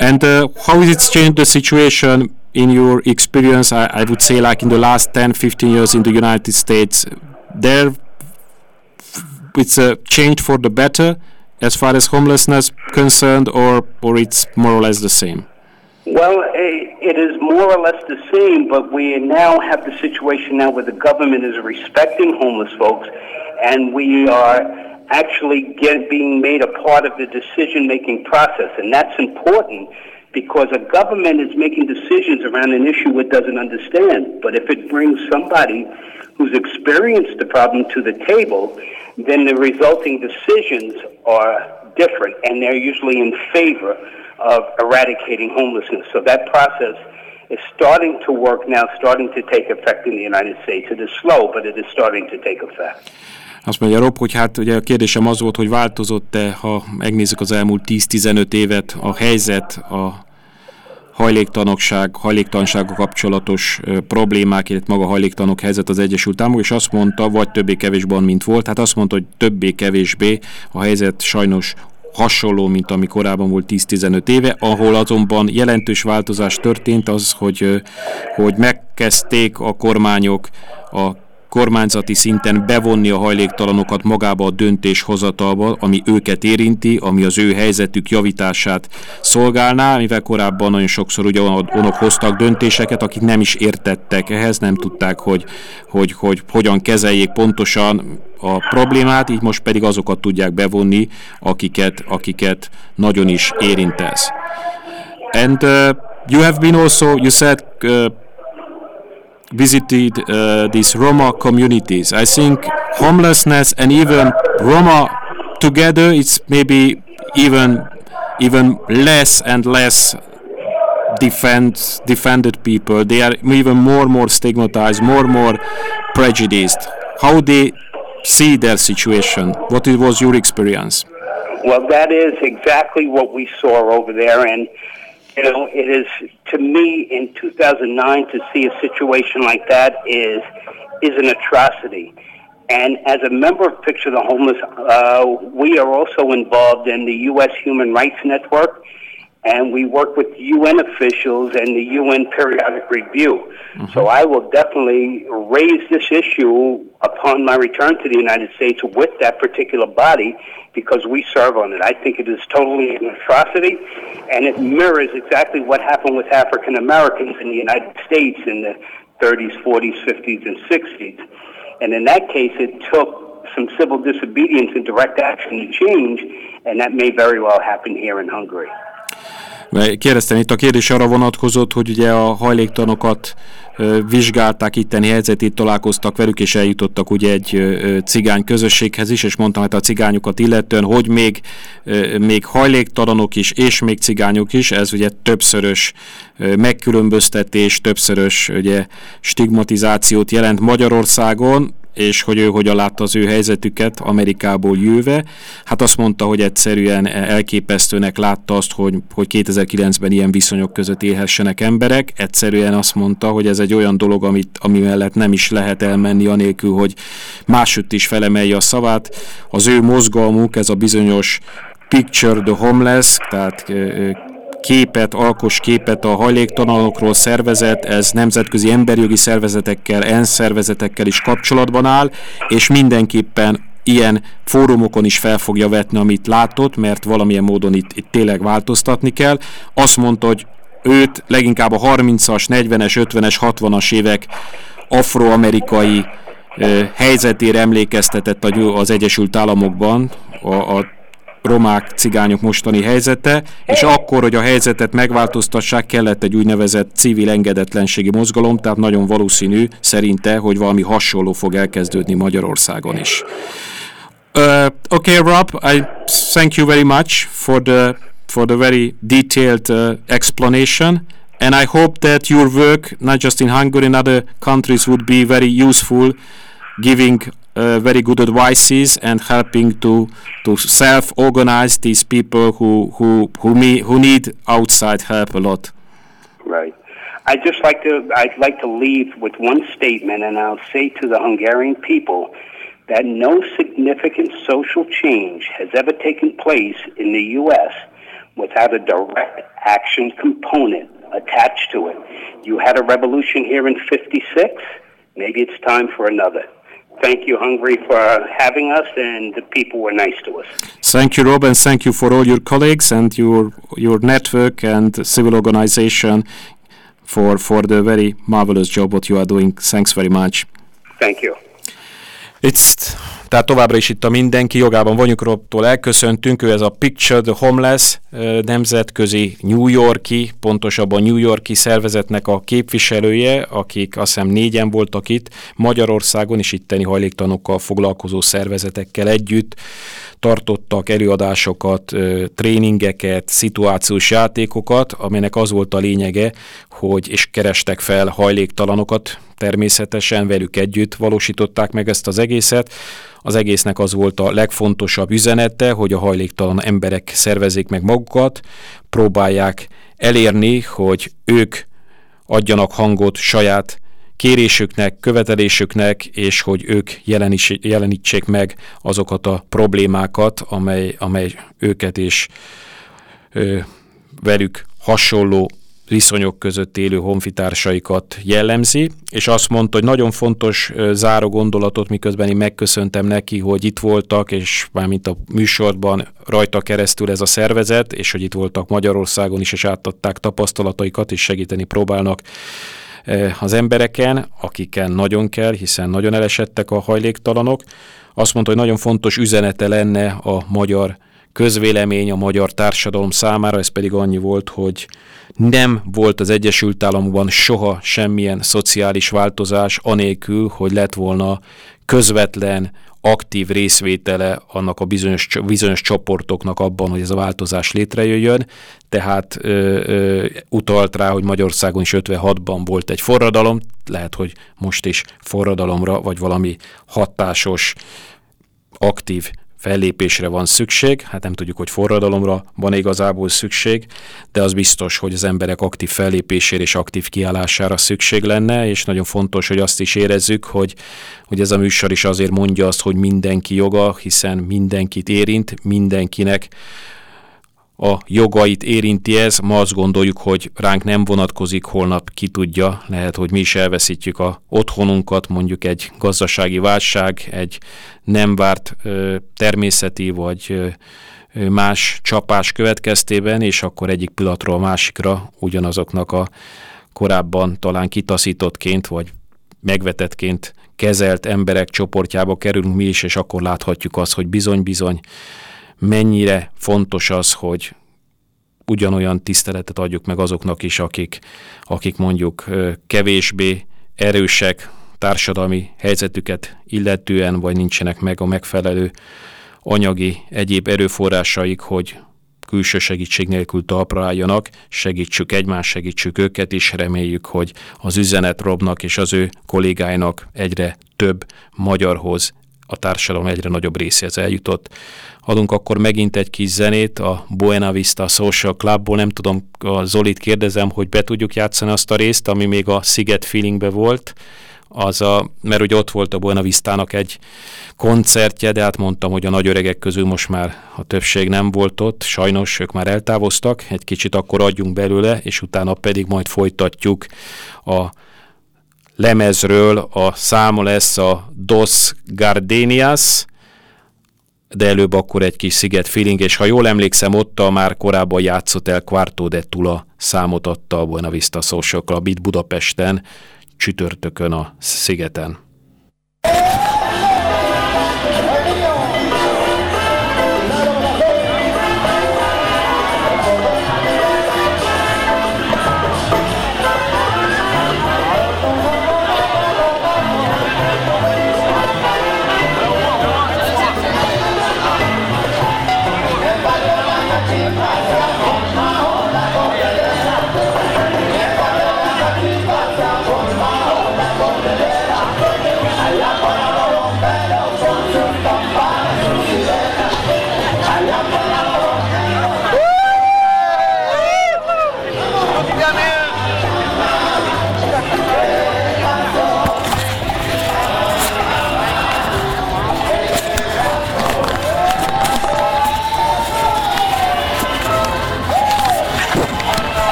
And uh, how has it changed the situation in your experience? I, I would say, like in the last 10, 15 years in the United States, there it's a change for the better as far as homelessness concerned, or or it's more or less the same. Well, it is more or less the same, but we now have the situation now where the government is respecting homeless folks, and we are actually get, being made a part of the decision-making process, and that's important because a government is making decisions around an issue it doesn't understand. But if it brings somebody who's experienced the problem to the table, then the resulting decisions are different, and they're usually in favor of eradicating homelessness. So that process is starting to work now, starting to take effect in the United States. It is slow, but it is starting to take effect. Azt mondja Rob, hogy hát ugye a kérdésem az volt, hogy változott-e, ha megnézzük az elmúlt 10-15 évet, a helyzet, a hajléktanokság, hajléktalansággal kapcsolatos problémák, illetve maga hajléktanok helyzet az Egyesült Államok, és azt mondta, vagy többé-kevésbé, mint volt, hát azt mondta, hogy többé-kevésbé a helyzet sajnos hasonló, mint ami korábban volt 10-15 éve, ahol azonban jelentős változás történt az, hogy, hogy megkezdték a kormányok a kormányzati szinten bevonni a hajléktalanokat magába a döntéshozatalba, ami őket érinti, ami az ő helyzetük javítását szolgálná, mivel korábban nagyon sokszor ugye onok hoztak döntéseket, akik nem is értettek ehhez, nem tudták, hogy, hogy, hogy hogyan kezeljék pontosan a problémát, így most pedig azokat tudják bevonni, akiket, akiket nagyon is érint ez. And uh, you have been also, you said, uh, visited uh, these Roma communities. I think homelessness and even Roma together, it's maybe even even less and less defend, defended people. They are even more and more stigmatized, more and more prejudiced. How they see their situation? What was your experience? Well, that is exactly what we saw over there, and you know, it is to me in 2009 to see a situation like that is is an atrocity. And as a member of Picture the Homeless, uh, we are also involved in the U.S. Human Rights Network, and we work with UN officials and the UN periodic review. Mm-hmm. So I will definitely raise this issue upon my return to the United States with that particular body because we serve on it. I think it is totally an atrocity, and it mirrors exactly what happened with African Americans in the United States in the 30s, 40s, 50s, and 60s. And in that case, it took some civil disobedience and direct action to change, and that may very well happen here in Hungary. Kérdeztem, itt a kérdés arra vonatkozott, hogy ugye a hajléktalanokat ö, vizsgálták, itteni helyzetét találkoztak velük, és eljutottak ugye egy cigány közösséghez is, és mondtam, hát a cigányokat illetően, hogy még, még hajléktalanok is, és még cigányok is, ez ugye többszörös megkülönböztetés, többszörös ugye stigmatizációt jelent Magyarországon, és hogy ő hogyan látta az ő helyzetüket Amerikából jöve. Hát azt mondta, hogy egyszerűen elképesztőnek látta azt, hogy, hogy 2009-ben ilyen viszonyok között élhessenek emberek. Egyszerűen azt mondta, hogy ez egy olyan dolog, amit, ami mellett nem is lehet elmenni anélkül, hogy másütt is felemelje a szavát. Az ő mozgalmuk, ez a bizonyos Picture the Homeless, tehát képet, alkos képet a hajléktalanokról szervezet, ez nemzetközi emberjogi szervezetekkel, ENSZ szervezetekkel is kapcsolatban áll, és mindenképpen ilyen fórumokon is fel fogja vetni, amit látott, mert valamilyen módon itt, itt tényleg változtatni kell. Azt mondta, hogy őt leginkább a 30-as, 40-es, 50-es, 60-as évek afroamerikai helyzetére emlékeztetett az Egyesült Államokban, a, a romák, cigányok mostani helyzete, és akkor, hogy a helyzetet megváltoztassák, kellett egy úgynevezett civil engedetlenségi mozgalom, tehát nagyon valószínű szerinte, hogy valami hasonló fog elkezdődni Magyarországon is. Uh, okay, Rob, I thank you very much for the for the very detailed uh, explanation. And I hope that your work, not just in Hungary, in other countries, would be very useful, giving uh, very good advices and helping to to self-organize these people who who who, me, who need outside help a lot. Right. I just like to I'd like to leave with one statement, and I'll say to the Hungarian people that no significant social change has ever taken place in the U.S. without a direct action component attached to it. You had a revolution here in '56. Maybe it's time for another thank you, Hungary, for having us, and the people were nice to us. Thank you, Rob, and thank you for all your colleagues and your your network and civil organization for for the very marvelous job what you are doing. Thanks very much. Thank you. It's tehát továbbra is itt a mindenki jogában vagyunk Robtól elköszöntünk, ő ez a Picture the Homeless nemzetközi New Yorki, pontosabban New Yorki szervezetnek a képviselője, akik azt hiszem négyen voltak itt, Magyarországon is itteni hajléktanokkal foglalkozó szervezetekkel együtt tartottak előadásokat, tréningeket, szituációs játékokat, aminek az volt a lényege, hogy és kerestek fel hajléktalanokat, természetesen velük együtt valósították meg ezt az egészet. Az egésznek az volt a legfontosabb üzenete, hogy a hajléktalan emberek szervezik meg magukat, próbálják elérni, hogy ők adjanak hangot saját kérésüknek, követelésüknek, és hogy ők jelenis, jelenítsék meg azokat a problémákat, amely, amely őket és ö, velük hasonló viszonyok között élő honfitársaikat jellemzi, és azt mondta, hogy nagyon fontos záró gondolatot, miközben én megköszöntem neki, hogy itt voltak, és mármint a műsorban rajta keresztül ez a szervezet, és hogy itt voltak Magyarországon is, és átadták tapasztalataikat, és segíteni próbálnak az embereken, akiken nagyon kell, hiszen nagyon elesettek a hajléktalanok. Azt mondta, hogy nagyon fontos üzenete lenne a magyar közvélemény, a magyar társadalom számára, ez pedig annyi volt, hogy nem volt az Egyesült Államokban soha semmilyen szociális változás, anélkül, hogy lett volna közvetlen, aktív részvétele annak a bizonyos, bizonyos csoportoknak abban, hogy ez a változás létrejöjjön. Tehát ö, ö, utalt rá, hogy Magyarországon is 56-ban volt egy forradalom, lehet, hogy most is forradalomra, vagy valami hatásos, aktív fellépésre van szükség, hát nem tudjuk, hogy forradalomra van igazából szükség, de az biztos, hogy az emberek aktív fellépésére és aktív kiállására szükség lenne, és nagyon fontos, hogy azt is érezzük, hogy, hogy ez a műsor is azért mondja azt, hogy mindenki joga, hiszen mindenkit érint, mindenkinek a jogait érinti ez, ma azt gondoljuk, hogy ránk nem vonatkozik, holnap ki tudja, lehet, hogy mi is elveszítjük a otthonunkat, mondjuk egy gazdasági válság, egy nem várt természeti vagy más csapás következtében, és akkor egyik pillanatról a másikra ugyanazoknak a korábban talán kitaszítottként, vagy megvetettként kezelt emberek csoportjába kerülünk mi is, és akkor láthatjuk azt, hogy bizony-bizony mennyire fontos az, hogy ugyanolyan tiszteletet adjuk meg azoknak is, akik, akik mondjuk kevésbé erősek társadalmi helyzetüket illetően, vagy nincsenek meg a megfelelő anyagi egyéb erőforrásaik, hogy külső segítség nélkül talpra álljanak, segítsük egymást, segítsük őket, és reméljük, hogy az üzenet Robnak és az ő kollégáinak egyre több magyarhoz a társadalom egyre nagyobb részéhez eljutott. Adunk akkor megint egy kis zenét a Buena Vista Social Clubból, nem tudom, a Zolit kérdezem, hogy be tudjuk játszani azt a részt, ami még a Sziget feelingbe volt, az a, mert ugye ott volt a Buena Vista-nak egy koncertje, de hát mondtam, hogy a nagy öregek közül most már a többség nem volt ott, sajnos ők már eltávoztak, egy kicsit akkor adjunk belőle, és utána pedig majd folytatjuk a lemezről, a száma lesz a Dos Gardenias, de előbb akkor egy kis sziget feeling, és ha jól emlékszem, ott a már korábban játszott el Quarto de Tula számot adta a Buena Vista Social Club itt Budapesten, csütörtökön a szigeten.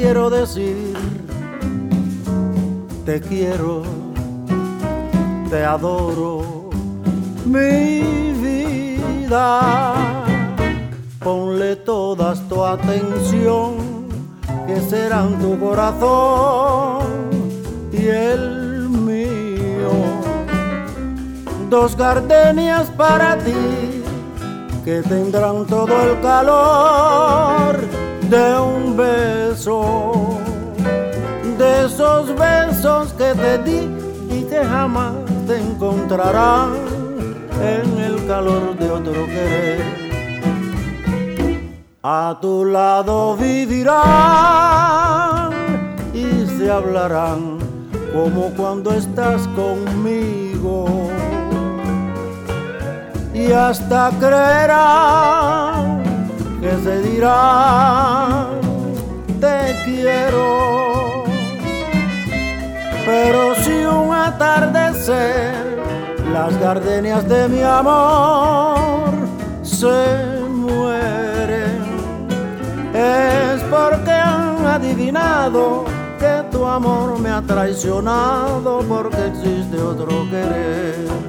Quiero decir, te quiero, te adoro, mi vida. Ponle todas tu atención, que serán tu corazón y el mío. Dos gardenias para ti que tendrán todo el calor de un beso, de esos besos que te di y que jamás te encontrarán en el calor de otro querer. A tu lado vivirán y se hablarán como cuando estás conmigo y hasta creerán que se dirá te Pero si un atardecer las gardenias de mi amor se mueren, es porque han adivinado que tu amor me ha traicionado porque existe otro querer.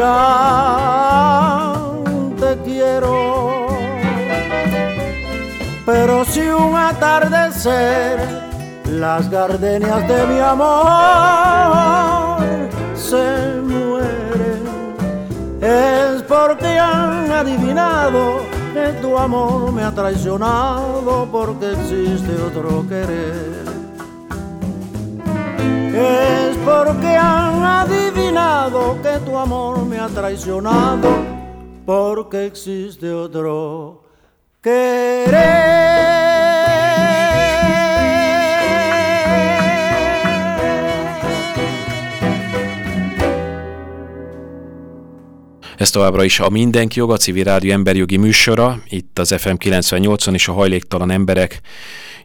Dirán te quiero. Pero si un atardecer las gardenias de mi amor se mueren, es porque han adivinado que tu amor me ha traicionado porque existe otro querer. Es porque han adivinado que tu amor me ha traicionado porque existe otro Ez továbbra is a Mindenki Joga, Civil Rádió emberjogi műsora, itt az FM 98-on és a hajléktalan emberek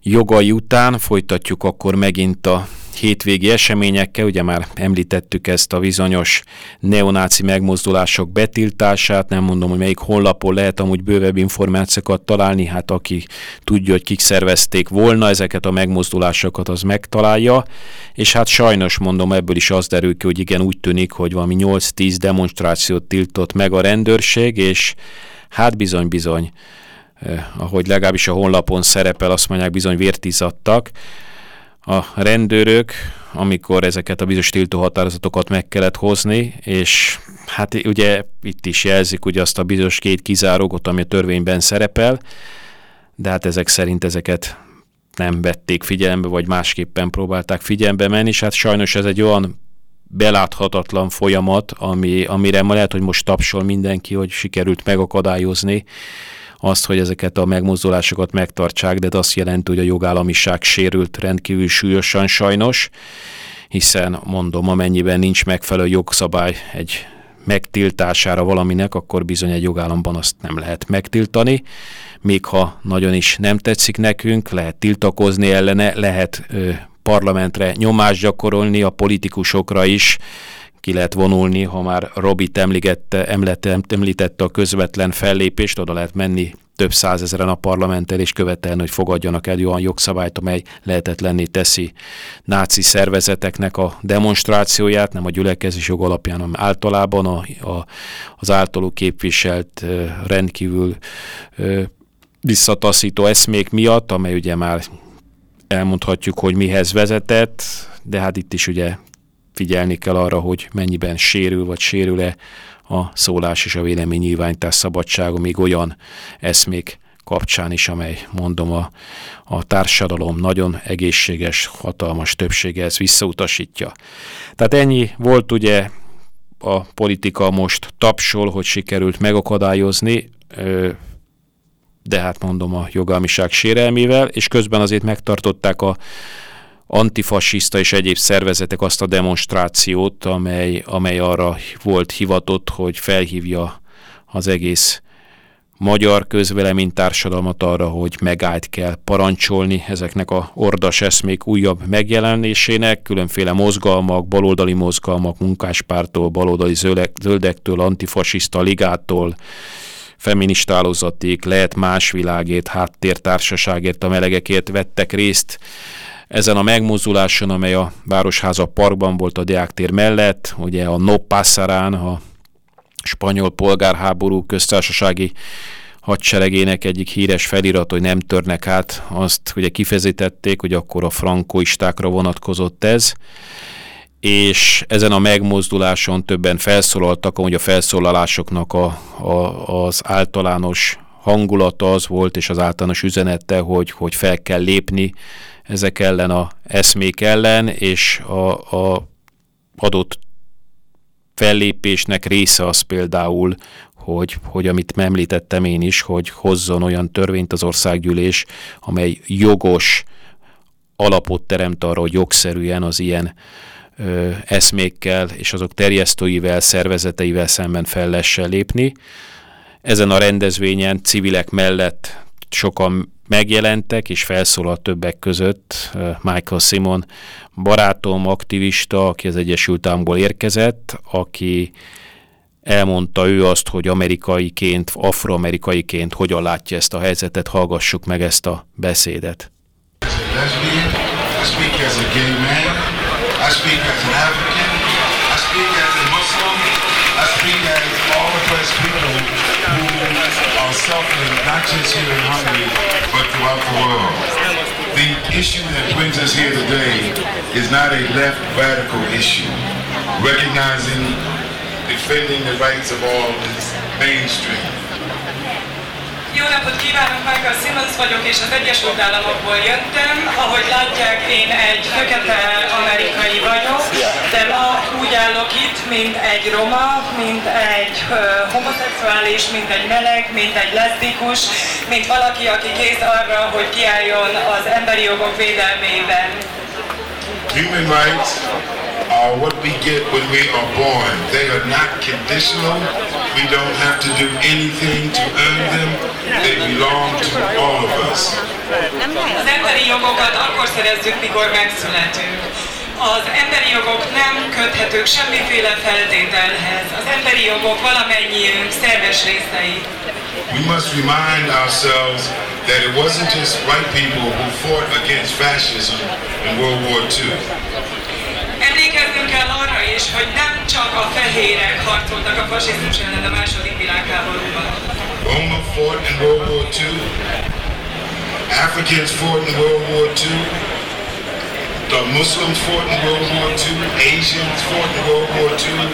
jogai után folytatjuk akkor megint a hétvégi eseményekkel, ugye már említettük ezt a bizonyos neonáci megmozdulások betiltását, nem mondom, hogy melyik honlapon lehet amúgy bővebb információkat találni, hát aki tudja, hogy kik szervezték volna ezeket a megmozdulásokat, az megtalálja, és hát sajnos mondom, ebből is az derül ki, hogy igen, úgy tűnik, hogy valami 8-10 demonstrációt tiltott meg a rendőrség, és hát bizony-bizony, eh, ahogy legalábbis a honlapon szerepel, azt mondják, bizony vértizadtak, a rendőrök, amikor ezeket a bizonyos tiltó határozatokat meg kellett hozni, és hát ugye itt is jelzik ugye azt a bizonyos két kizárógot, ami a törvényben szerepel, de hát ezek szerint ezeket nem vették figyelembe, vagy másképpen próbálták figyelembe menni, és hát sajnos ez egy olyan beláthatatlan folyamat, ami, amire ma lehet, hogy most tapsol mindenki, hogy sikerült megakadályozni, azt, hogy ezeket a megmozdulásokat megtartsák, de ez azt jelenti, hogy a jogállamiság sérült rendkívül súlyosan sajnos, hiszen mondom, amennyiben nincs megfelelő jogszabály egy megtiltására valaminek, akkor bizony egy jogállamban azt nem lehet megtiltani. Még ha nagyon is nem tetszik nekünk, lehet tiltakozni ellene, lehet ö, parlamentre nyomást gyakorolni, a politikusokra is, ki lehet vonulni, ha már Robit említette, említette a közvetlen fellépést, oda lehet menni több százezeren a parlamenttel és követelni, hogy fogadjanak el olyan jogszabályt, amely lehetetlenné teszi náci szervezeteknek a demonstrációját, nem a gyülekezés jog alapján, hanem általában a, a, az általuk képviselt rendkívül visszataszító eszmék miatt, amely ugye már elmondhatjuk, hogy mihez vezetett, de hát itt is ugye figyelni kell arra, hogy mennyiben sérül vagy sérül-e a szólás és a vélemény nyilvánítás szabadsága, még olyan eszmék kapcsán is, amely mondom a, a társadalom nagyon egészséges, hatalmas többsége ezt visszautasítja. Tehát ennyi volt ugye a politika most tapsol, hogy sikerült megakadályozni, de hát mondom a jogalmiság sérelmével, és közben azért megtartották a antifasiszta és egyéb szervezetek azt a demonstrációt, amely, amely arra volt hivatott, hogy felhívja az egész magyar közvéleménytársadalmat arra, hogy megállt kell parancsolni ezeknek a ordas eszmék újabb megjelenésének, különféle mozgalmak, baloldali mozgalmak, munkáspártól, baloldali zöldektől, antifasiszta ligától, feminista lehet más világért, háttértársaságért, a melegekért vettek részt ezen a megmozduláson, amely a Városháza Parkban volt a Deáktér mellett, ugye a No Passarán, a spanyol polgárháború köztársasági hadseregének egyik híres felirat, hogy nem törnek át, azt ugye kifezítették, hogy akkor a frankoistákra vonatkozott ez, és ezen a megmozduláson többen felszólaltak, hogy a felszólalásoknak a, a, az általános hangulata az volt, és az általános üzenete, hogy, hogy fel kell lépni ezek ellen a eszmék ellen, és a, a adott fellépésnek része az például, hogy, hogy amit említettem én is, hogy hozzon olyan törvényt az országgyűlés, amely jogos alapot teremt arra, hogy jogszerűen az ilyen ö, eszmékkel és azok terjesztőivel, szervezeteivel szemben fel lépni. Ezen a rendezvényen civilek mellett sokan megjelentek, és felszólalt többek között Michael Simon, barátom, aktivista, aki az Egyesült Államból érkezett, aki elmondta ő azt, hogy amerikaiként, afroamerikaiként hogyan látja ezt a helyzetet, hallgassuk meg ezt a beszédet. As a not just here in Hungary, but throughout the world. The issue that brings us here today is not a left radical issue. Recognizing, defending the rights of all is mainstream. Jó napot kívánok, Michael Simmons vagyok, és az Egyesült Államokból jöttem. Ahogy látják, én egy fekete amerikai vagyok, de ma úgy állok itt, mint egy roma, mint egy uh, homoszexuális, mint egy meleg, mint egy leszbikus, mint valaki, aki kész arra, hogy kiálljon az emberi jogok védelmében. Human rights are what we get when we are born. They are not conditional. We don't have to do anything to earn them. They belong to all of us. Az emberi jogokat akkor szerezzük, mikor megszületünk. Az emberi jogok nem köthetők semmiféle feltételhez. Az emberi jogok valamennyiünk szerves részei. We must remind ourselves that it wasn't just white people who fought against fascism in World War II. Emlékeznünk kell arra is, hogy nem csak a fehérek harcoltak a fasizmus ellen a második világháborúban. Roma fought in World War II. Africans fought in World War II. The Muslims fought in World War II. Asians fought in World War II.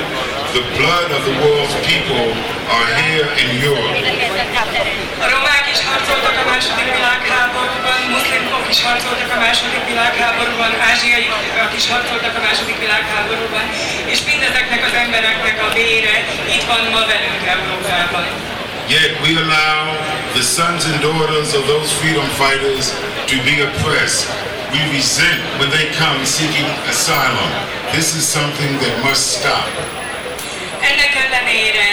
The blood of the world's people are here in Europe. Is harcoltak a második világháborúban, is harcoltak a második világháborúban, és mindezeknek az embereknek a vére itt van ma velünk Európában. Yet we allow the sons and daughters of those freedom fighters to be oppressed. We resent when they come seeking asylum. This is something that must stop. Ennek ellenére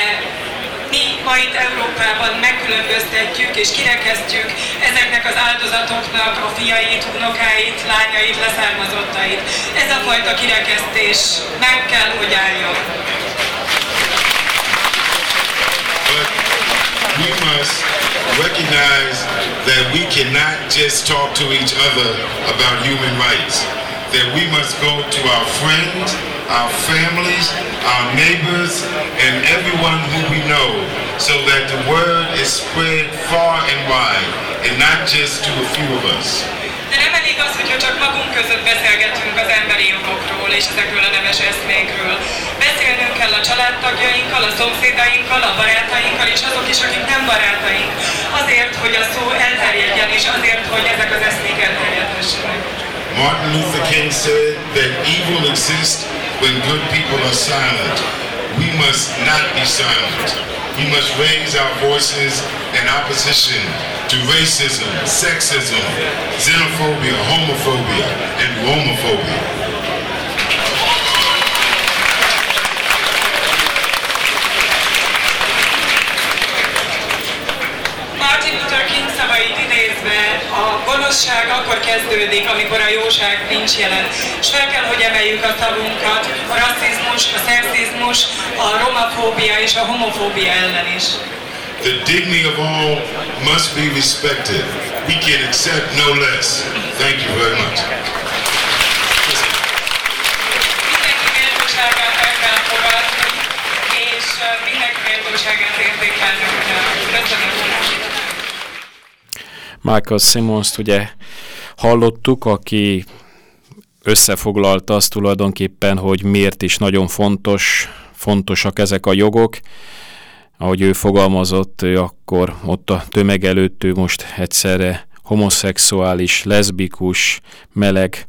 mi ma itt Európában megkülönböztetjük és kirekesztjük ezeknek az áldozatoknak a fiait, unokáit, lányait, leszármazottait. Ez a fajta kirekesztés meg kell, hogy álljon. We must recognize that we cannot just talk to each other about human rights. That we must go to our friends, our families, our neighbors, and everyone who we know so that the word is spread far and wide and not just to a few of us. De nem elég az, hogyha csak magunk között beszélgetünk az emberi jogokról és ezekről a nemes eszmékről. Beszélnünk kell a családtagjainkkal, a szomszédainkkal, a barátainkkal és azok is, akik nem barátaink. Azért, hogy a szó elterjedjen és azért, hogy ezek az eszmék elterjedhessenek. Martin Luther King said that evil exists when good people are silent. We must not be silent. We must raise our voices in opposition to racism, sexism, xenophobia, homophobia, and Romophobia. Idézve, a gonoszság akkor kezdődik, amikor a jóság nincs jelen. És fel kell, hogy emeljük a szavunkat a rasszizmus, a szexizmus, a romafóbia és a homofóbia ellen is. The dignity of all must be respected. We can accept no less. Thank you very much. És mindenki méltóságát értékelnünk kell. Köszönöm. Michael Simmons-t ugye hallottuk, aki összefoglalta azt tulajdonképpen, hogy miért is nagyon fontos, fontosak ezek a jogok. Ahogy ő fogalmazott, ő akkor ott a tömeg előtt ő most egyszerre homoszexuális, leszbikus, meleg,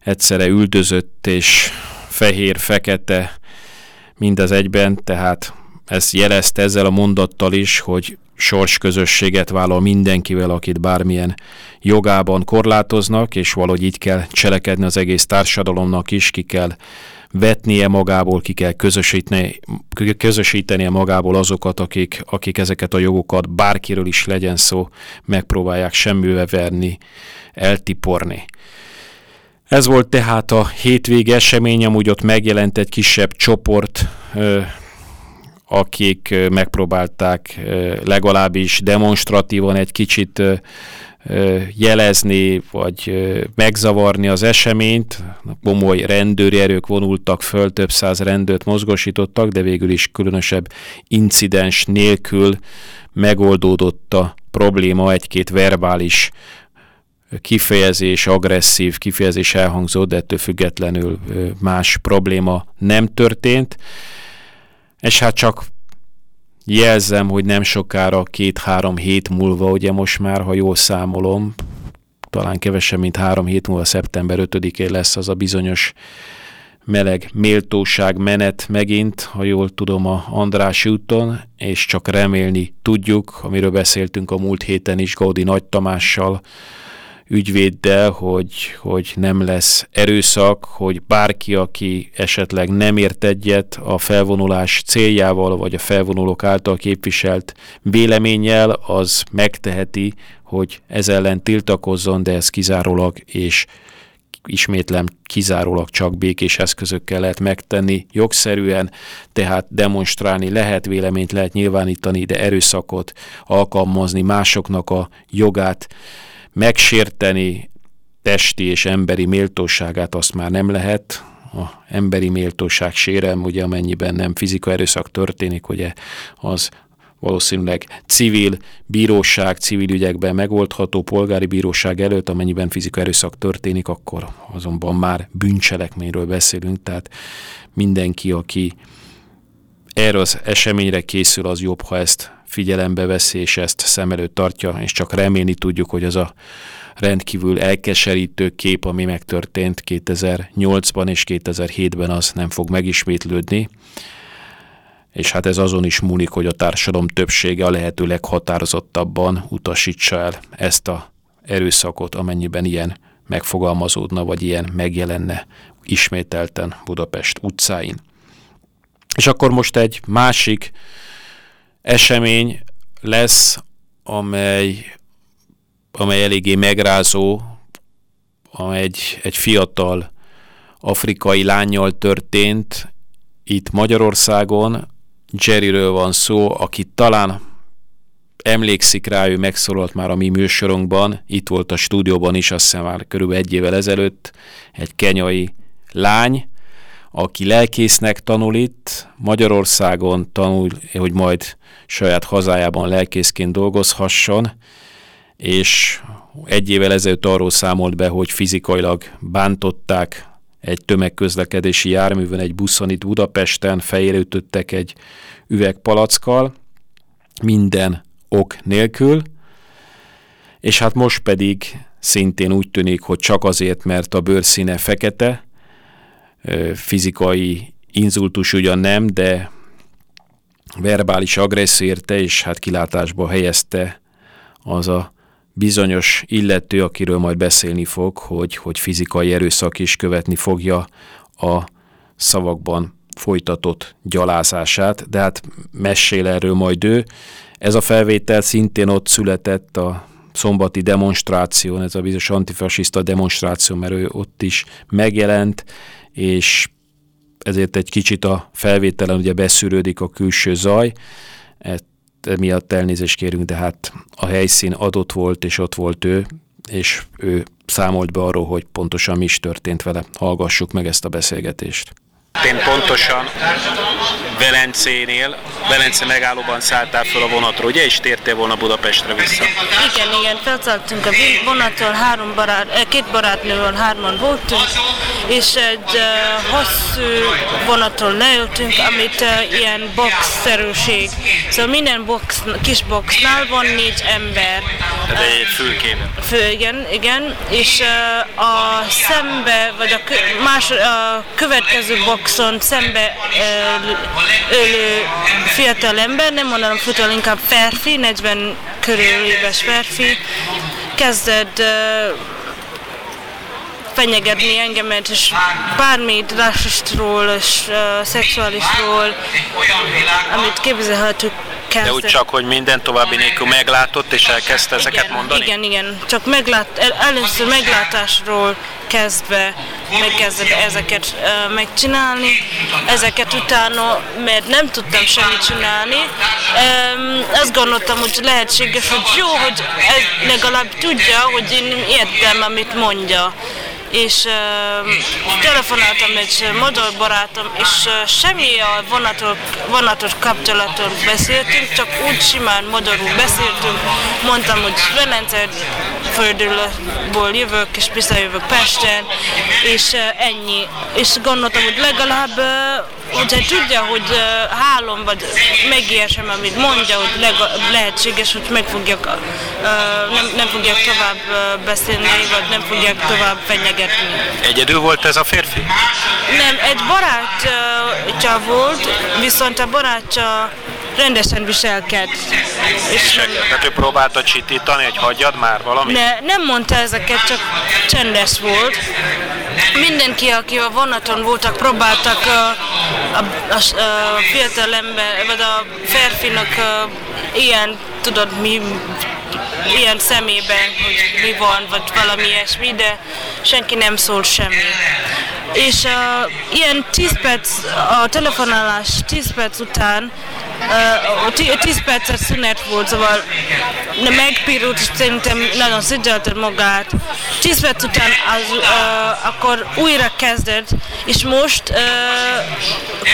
egyszerre üldözött és fehér, fekete, mindez egyben, tehát ezt jelezte ezzel a mondattal is, hogy sorsközösséget vállal mindenkivel, akit bármilyen jogában korlátoznak, és valahogy így kell cselekedni az egész társadalomnak is, ki kell vetnie magából, ki kell közösíteni, közösítenie magából azokat, akik, akik ezeket a jogokat, bárkiről is legyen szó, megpróbálják semmibe verni, eltiporni. Ez volt tehát a hétvége esemény, amúgy ott megjelent egy kisebb csoport, akik megpróbálták legalábbis demonstratívan egy kicsit jelezni, vagy megzavarni az eseményt. Komoly rendőri erők vonultak föl, több száz rendőrt mozgosítottak, de végül is különösebb incidens nélkül megoldódott a probléma, egy-két verbális kifejezés, agresszív kifejezés elhangzott, de ettől függetlenül más probléma nem történt. És hát csak jelzem, hogy nem sokára, két-három hét múlva, ugye most már, ha jól számolom, talán kevesebb, mint három hét múlva, szeptember 5-én lesz az a bizonyos meleg méltóság menet megint, ha jól tudom, a András úton, és csak remélni tudjuk, amiről beszéltünk a múlt héten is Gaudi Nagy Tamással, ügyvéddel, hogy, hogy nem lesz erőszak, hogy bárki, aki esetleg nem ért egyet a felvonulás céljával, vagy a felvonulók által képviselt véleménnyel, az megteheti, hogy ez ellen tiltakozzon, de ez kizárólag és ismétlem kizárólag csak békés eszközökkel lehet megtenni jogszerűen, tehát demonstrálni lehet, véleményt lehet nyilvánítani, de erőszakot alkalmazni, másoknak a jogát megsérteni testi és emberi méltóságát azt már nem lehet, a emberi méltóság sérelm, ugye amennyiben nem fizikai erőszak történik, ugye az valószínűleg civil bíróság, civil ügyekben megoldható polgári bíróság előtt, amennyiben fizikai erőszak történik, akkor azonban már bűncselekményről beszélünk, tehát mindenki, aki erre az eseményre készül, az jobb, ha ezt figyelembe veszi, és ezt szem előtt tartja, és csak remélni tudjuk, hogy az a rendkívül elkeserítő kép, ami megtörtént 2008-ban és 2007-ben, az nem fog megismétlődni. És hát ez azon is múlik, hogy a társadalom többsége a lehető leghatározottabban utasítsa el ezt a erőszakot, amennyiben ilyen megfogalmazódna, vagy ilyen megjelenne ismételten Budapest utcáin. És akkor most egy másik esemény lesz, amely, amely eléggé megrázó, amely egy, egy fiatal afrikai lányjal történt itt Magyarországon. Jerryről van szó, aki talán emlékszik rá, ő megszólalt már a mi műsorunkban, itt volt a stúdióban is, azt hiszem már körülbelül egy évvel ezelőtt, egy kenyai lány, aki lelkésznek tanul itt, Magyarországon tanul, hogy majd saját hazájában lelkészként dolgozhasson, és egy évvel ezelőtt arról számolt be, hogy fizikailag bántották egy tömegközlekedési járművön, egy buszon itt Budapesten, fejére ütöttek egy üvegpalackkal, minden ok nélkül, és hát most pedig szintén úgy tűnik, hogy csak azért, mert a bőrszíne fekete, fizikai inzultus ugyan nem, de verbális agresszió érte, és hát kilátásba helyezte az a bizonyos illető, akiről majd beszélni fog, hogy, hogy fizikai erőszak is követni fogja a szavakban folytatott gyalázását, de hát mesél erről majd ő. Ez a felvétel szintén ott született a szombati demonstráción, ez a bizonyos antifasiszta demonstráció, mert ő ott is megjelent, és ezért egy kicsit a felvételen ugye beszűrődik a külső zaj, emiatt elnézést kérünk, de hát a helyszín adott volt, és ott volt ő, és ő számolt be arról, hogy pontosan mi is történt vele. Hallgassuk meg ezt a beszélgetést. Én pontosan Velencénél, Velence megállóban szálltál fel a vonatról, ugye, és tértél volna Budapestre vissza? Igen, igen, felszálltunk a vonatról, három barát, eh, két barátnővel hárman voltunk, és egy uh, hosszú vonatról leültünk, amit uh, ilyen box-szerűség. Szóval minden box, kis boxnál van négy ember. De egy fülkében. Fő, igen, igen, és a szembe, vagy a más, a következő box boxon szembe ölő fiatal ember, nem mondanom fiatal, inkább férfi, 40 körül éves férfi, kezdett fenyegetni engemet, és bármit rasszistról és uh, szexuálisról, amit képzelhetünk De úgy csak, hogy minden további nélkül meglátott, és elkezdte ezeket igen, mondani? Igen, igen. Csak meglát, el, először meglátásról kezdve megkezded ezeket uh, megcsinálni, ezeket utána, mert nem tudtam semmit csinálni, um, azt gondoltam, hogy lehetséges, hogy jó, hogy ez legalább tudja, hogy én értem, amit mondja és uh, telefonáltam egy magyar barátom, és uh, semmi a vonatos, vonatos kapcsolaton beszéltünk, csak úgy simán magyarul beszéltünk. Mondtam, hogy Velence földülből jövök, és visszajövök Pesten, és uh, ennyi. És gondoltam, hogy legalább uh, hogyha tudja, hogy hálom, vagy megértsem, amit mondja, hogy lega, lehetséges, hogy meg fogjak, uh, nem, nem fogjak tovább beszélni, vagy nem fogjak tovább fenyegetni. Egyedül volt ez a férfi? Nem, egy barátja volt, viszont a barátja rendesen viselked. És Tehát ő próbálta csitítani, hogy hagyjad már valami? ne, nem mondta ezeket, csak csendes volt. Mindenki, aki a vonaton voltak, próbáltak uh, a, a, a fiatal ember, vagy a férfinak uh, ilyen, tudod, mi, ilyen szemében, hogy mi van, vagy valami ilyesmi, de senki nem szól semmi. És uh, ilyen 10 perc, a telefonálás 10 perc után 10 percet szünet volt, szóval megpirult, és szerintem nagyon szigyelte magát. 10 perc után az, uh, akkor újra kezdett, és most uh,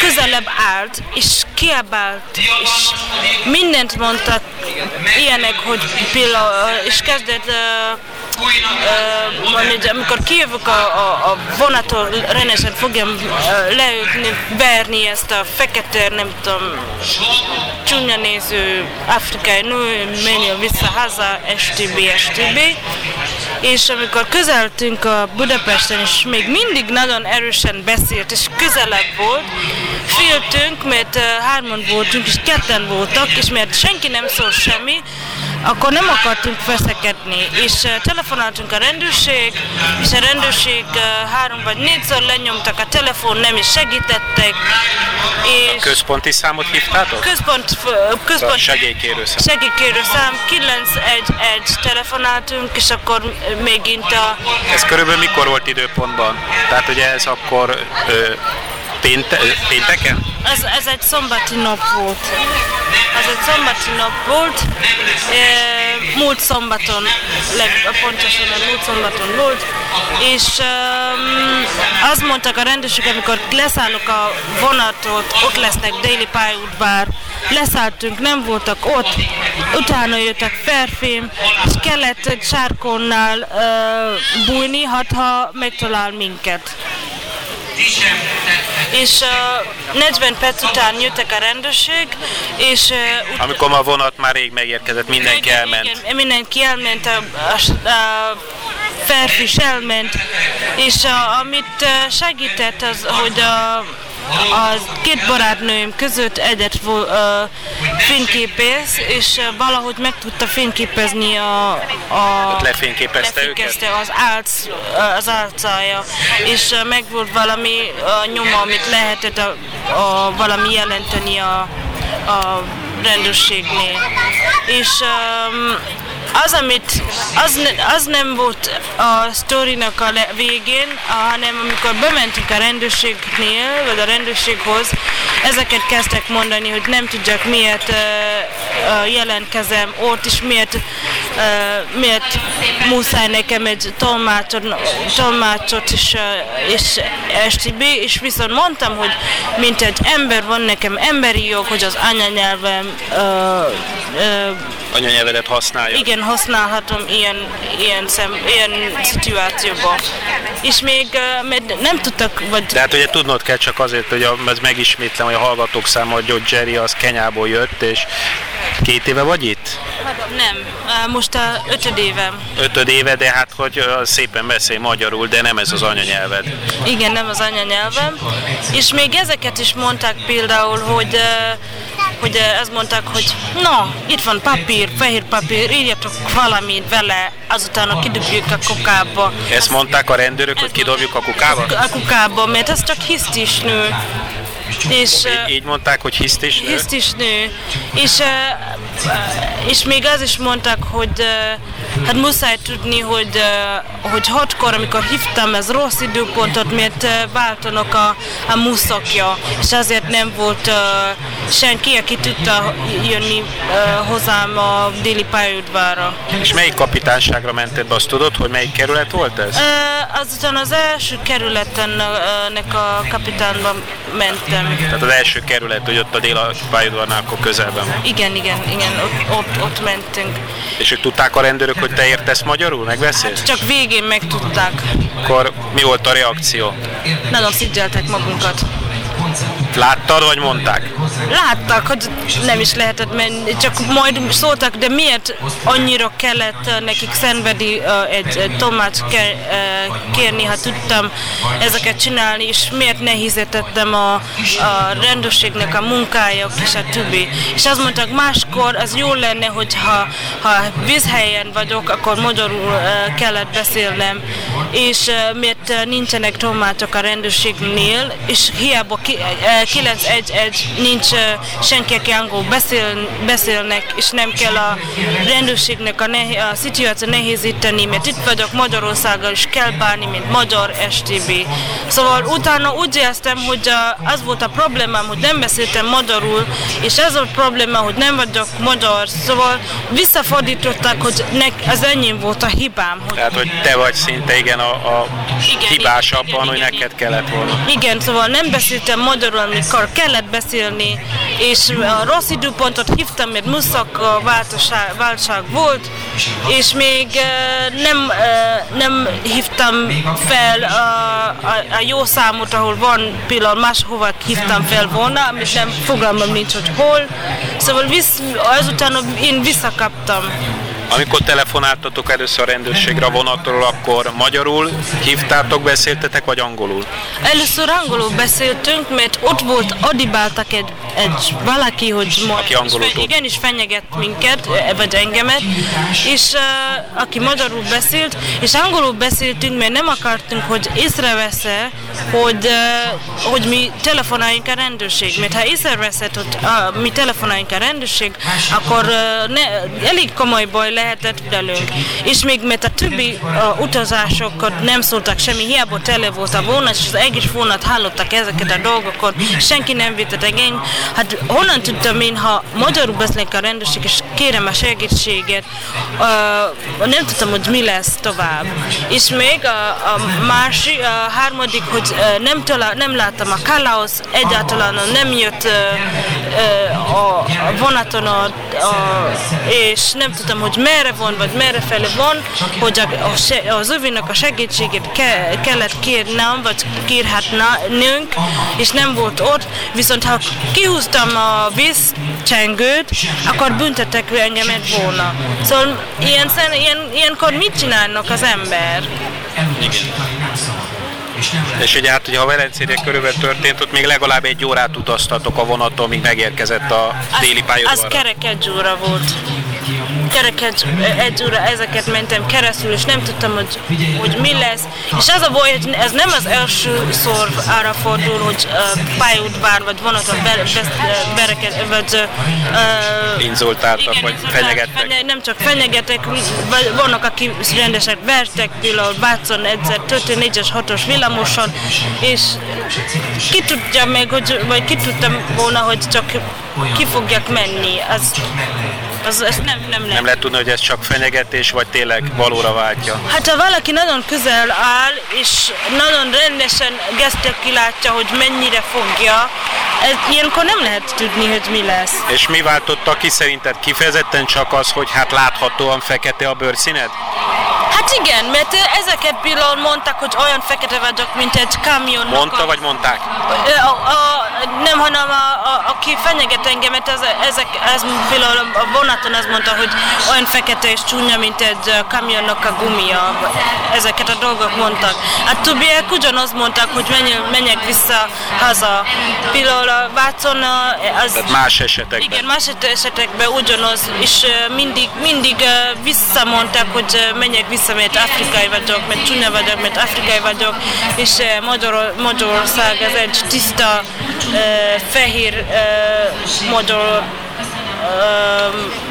közelebb állt, és kiabált, és mindent mondta ilyenek, hogy például, és kezdett uh, Uh, mondani, amikor kijövök a, a, a vonaton, rendesen fogjam leütni, verni ezt a fekete, nem tudom, csúnya néző afrikai nő, menjél vissza haza, stb. stb. És amikor közeltünk a Budapesten, és még mindig nagyon erősen beszélt, és közelebb volt, féltünk, mert hárman voltunk, és ketten voltak, és mert senki nem szól semmi, akkor nem akartunk feszekedni, és uh, telefonáltunk a rendőrség, és a rendőrség három vagy négyszer lenyomtak a telefon, nem is segítettek, és Központi számot hívtátok? központ, központ Segélykérő szám. segélykérő szám 911 telefonáltunk, és akkor megint a Ez körülbelül mikor volt időpontban? Tehát ugye ez akkor ö, pénte, pénteken? Ez, ez egy szombati nap volt. Ez egy szombati nap volt. E, múlt szombaton, leg, pontosan a múlt szombaton volt. És um, azt mondtak a rendőrség, amikor leszállok a vonatot, ott lesznek déli pályaudvar. Leszálltunk, nem voltak ott. Utána jöttek férfim, és kellett egy sárkonnál uh, bújni, hát ha megtalál minket és uh, 40 perc után jöttek a rendőrség, és uh, Amikor a vonat már rég megérkezett, mindenki igen, elment. Igen, mindenki elment, a, a, a férfi is elment, és a, amit segített az, hogy a, a két barátnőim között egyet uh, fényképez, és valahogy meg tudta fényképezni a, a Ott lefényképezte őket? az, álc, az álcája, és meg volt valami nyoma, amit lehetett a, a, valami jelenteni a, a rendőrségnél. És um, az, amit, az, ne- az nem volt a sztorinak a le- végén, hanem amikor bementünk a rendőrségnél, vagy a rendőrséghoz, ezeket kezdtek mondani, hogy nem tudják miért uh, uh, jelentkezem ott, és miért, uh, miért muszáj nekem egy tolmácsot, tolmácsot és, uh, és STB, és viszont mondtam, hogy mint egy ember van nekem emberi jog, hogy az anyanyelvem uh, uh, Anyanyelvedet használja. igen, használhatom ilyen, ilyen, szem, ilyen szituációban. És még mert nem tudtak, vagy De hát ugye tudnod kell csak azért, hogy a, ez megismétlem, hogy a hallgatók száma, hogy George Jerry az Kenyából jött, és két éve vagy itt? nem, most a ötöd évem. Ötöd éve, de hát hogy szépen beszél magyarul, de nem ez az anyanyelved. Igen, nem az anyanyelvem. És még ezeket is mondták például, hogy uh, hogy ezt mondták, hogy na, itt van papír, fehér papír, írjatok valamit vele, azután kidobjuk a kukába. Ezt mondták a rendőrök, hogy kidobjuk a kukába? A kukába, mert ez csak hisztis nő. És Így, így mondták, hogy hiszt is nő? Hiszt is nő. És, és még az is mondták, hogy hát muszáj tudni, hogy, hogy hatkor, amikor hívtam, ez rossz időpontot, mert váltanak a, a muszakja, és azért nem volt senki, aki tudta jönni hozzám a déli pályaudvarra. És melyik kapitányságra mented be, azt tudod, hogy melyik kerület volt ez? Azután az első kerületennek a kapitánban mentem. Tehát az első kerület, hogy ott a dél pályaudvarnál akkor közelben van. Igen, igen, igen, ott, ott, ott mentünk. És ők tudták a rendőrök, hogy te értesz magyarul? Megbeszélsz? Csak végén megtudták. Akkor mi volt a reakció? Nagyon szigyeltek magunkat. Láttad, vagy mondták? Láttak, hogy nem is lehetett menni, csak majd szóltak, de miért annyira kellett uh, nekik szenvedi uh, egy, ke, uh, kérni, ha tudtam ezeket csinálni, és miért nehézítettem a, a rendőrségnek a munkája, és a többi. És azt mondtak, máskor az jó lenne, hogyha ha vízhelyen vagyok, akkor magyarul kellett beszélnem, és uh, nincsenek tomátok a rendőrségnél, és hiába ki, 911 nincs senki, aki angol beszél, beszélnek, és nem kell a rendőrségnek a, nehe, a szituáció nehézíteni, mert itt vagyok Magyarországgal, és kell bánni, mint magyar STB. Szóval utána úgy éreztem, hogy az volt a problémám, hogy nem beszéltem magyarul, és ez a probléma, hogy nem vagyok magyar, szóval visszafordították, hogy nek, az enyém volt a hibám. Hogy Tehát, hogy te vagy szinte igen a, a Igen, hibás abban, hogy igen, neked kellett volna. Igen, szóval nem beszéltem magyarul, amikor kellett beszélni, és a rossz időpontot hívtam, mert muszak változság, váltság volt, és még nem, nem hívtam fel a, a, a jó számot, ahol van pillanat, máshova hívtam fel volna, amit nem fogalmam nincs, hogy hol. Szóval visz, azután én visszakaptam. Amikor telefonáltatok először a rendőrségre vonatról, akkor magyarul hívtátok, beszéltetek, vagy angolul? Először angolul beszéltünk, mert ott volt, adibáltak egy, egy valaki, hogy ma, Aki angolul tud. igen, és fenyeget minket, eh, vagy engemet, és uh, aki magyarul beszélt, és angolul beszéltünk, mert nem akartunk, hogy észrevesz-e, hogy, uh, hogy mi telefonáljunk a rendőrség, mert ha észreveszed, hogy uh, mi telefonáljunk a rendőrség, akkor uh, ne, elég komoly baj lehetett velünk. És még mert a többi uh, utazásokat nem szóltak semmi, hiába tele volt a vonat, és az egész vonat hallottak ezeket a dolgokat, senki nem vétett engem. Hát honnan tudtam én, ha magyarul beszélnek a rendőrség, és kérem a segítséget, uh, nem tudtam, hogy mi lesz tovább. És még a, a másik, a harmadik, hogy nem, talál, nem láttam a Kalaosz, egyáltalán nem jött uh, a vonaton, a, a, és nem tudtam, hogy merre van, vagy merre fele van, hogy a, a, az övének a segítségét ke, kellett kérnem, vagy kérhetnünk, és nem volt ott, viszont ha kihúztam a vízcsengőt, akkor büntettek engemet volna. Szóval ilyen, ilyen, ilyenkor mit csinálnak az ember? És ugye hát, hogyha a Velencére körülbelül történt, ott még legalább egy órát utaztatok a vonaton, míg megérkezett a déli Az pályaudvarra. kerek egy óra volt. Kerek egy, óra ezeket mentem keresztül, és nem tudtam, hogy, hogy mi lesz. És az a baj, hogy ez nem az első szor arra fordul, hogy uh, pályaudvar vagy vonaton be, be, bereket, vagy uh, Inzultáltak, vagy fenyegettek. Fenye, nem csak fenyegetek, vagy vannak, akik rendesen vertek, például Bácon egyszer történt 4-es 6-os villamoson, és ki tudja meg, hogy, vagy ki tudtam volna, hogy csak ki fogják menni. Az, az, az nem, nem lehet. Nem lehet tudni, hogy ez csak fenyegetés, vagy tényleg valóra váltja. Hát ha valaki nagyon közel áll, és nagyon rendesen gesztikulálja, hogy mennyire fogja, ez, ilyenkor nem lehet tudni, hogy mi lesz. És mi váltotta ki szerinted kifejezetten csak az, hogy hát láthatóan fekete a bőrszíned? Hát igen, mert ezeket például mondták, hogy olyan fekete vagyok, mint egy kamionnak. Mondta, a- vagy mondták? A, a, nem, hanem a, a, aki fenyeget engemet, ez, ezek, ez például a vonaton azt mondta, hogy olyan fekete és csúnya, mint egy kamionnak a gumia. Ezeket a dolgok mondtak. A többiek ugyanazt mondták, hogy menjek, vissza haza. Például a Vácon az... Tehát más esetekben. Igen, más esetekben ugyanaz, és mindig, mindig visszamondták, hogy menjek vissza, mert afrikai vagyok, mert csúnya vagyok, mert afrikai vagyok, és Magyar, Magyarország ez egy tiszta, fehér modor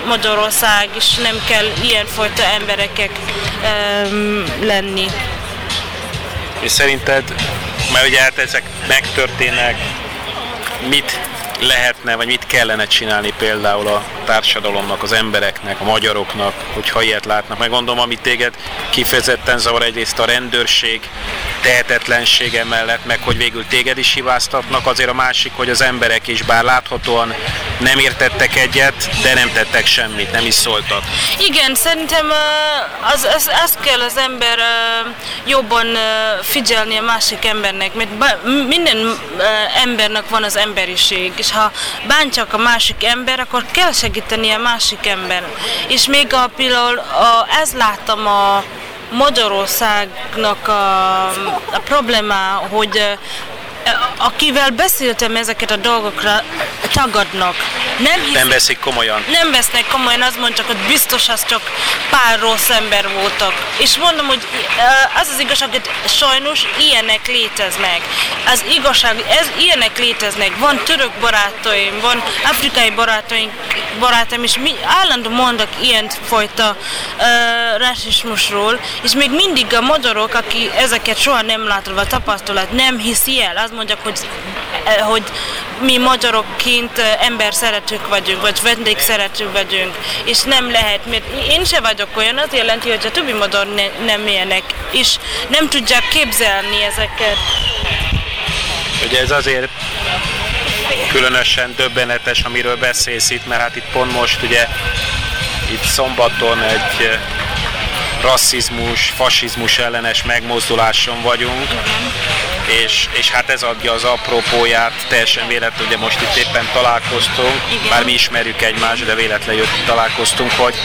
Magyarország, és nem kell ilyenfajta emberekek lenni. És szerinted, mert ugye hát ezek megtörténnek, mit lehetne, vagy mit kellene csinálni például a társadalomnak, az embereknek, a magyaroknak, hogyha ilyet látnak. Meg gondolom, amit téged kifejezetten zavar egyrészt a rendőrség tehetetlensége mellett, meg hogy végül téged is hibáztatnak, azért a másik, hogy az emberek is bár láthatóan nem értettek egyet, de nem tettek semmit, nem is szóltak. Igen, szerintem az, az, az kell az ember jobban figyelni a másik embernek, mert minden embernek van az emberiség, és ha bántják a másik ember, akkor kell segíteni a másik ember. És még a például ez láttam a Magyarországnak a, a probléma, hogy akivel beszéltem ezeket a dolgokra, tagadnak. Nem, hisz, nem veszik komolyan. Nem vesznek komolyan, azt mondják, hogy biztos az csak pár rossz ember voltak. És mondom, hogy az az igazság, hogy sajnos ilyenek léteznek. Az igazság, ez ilyenek léteznek. Van török barátaim, van afrikai barátaim, barátaim, és mi állandó mondok ilyen fajta uh, rasszizmusról, és még mindig a magyarok, aki ezeket soha nem látott, vagy tapasztalat, nem hiszi el. Azt mondják, hogy, hogy mi magyarokként ember szeretők vagyunk, vagy vendég szeretők vagyunk, és nem lehet, mert én se vagyok olyan, az jelenti, hogy a többi magyar ne, nem ilyenek, és nem tudják képzelni ezeket. Ugye ez azért különösen döbbenetes, amiről beszélsz itt, mert hát itt pont most ugye itt szombaton egy rasszizmus, fasizmus ellenes megmozduláson vagyunk, és, és hát ez adja az apropóját, teljesen véletlenül, ugye most itt éppen találkoztunk, Igen. bár mi ismerjük egymást, de véletlenül találkoztunk, hogy,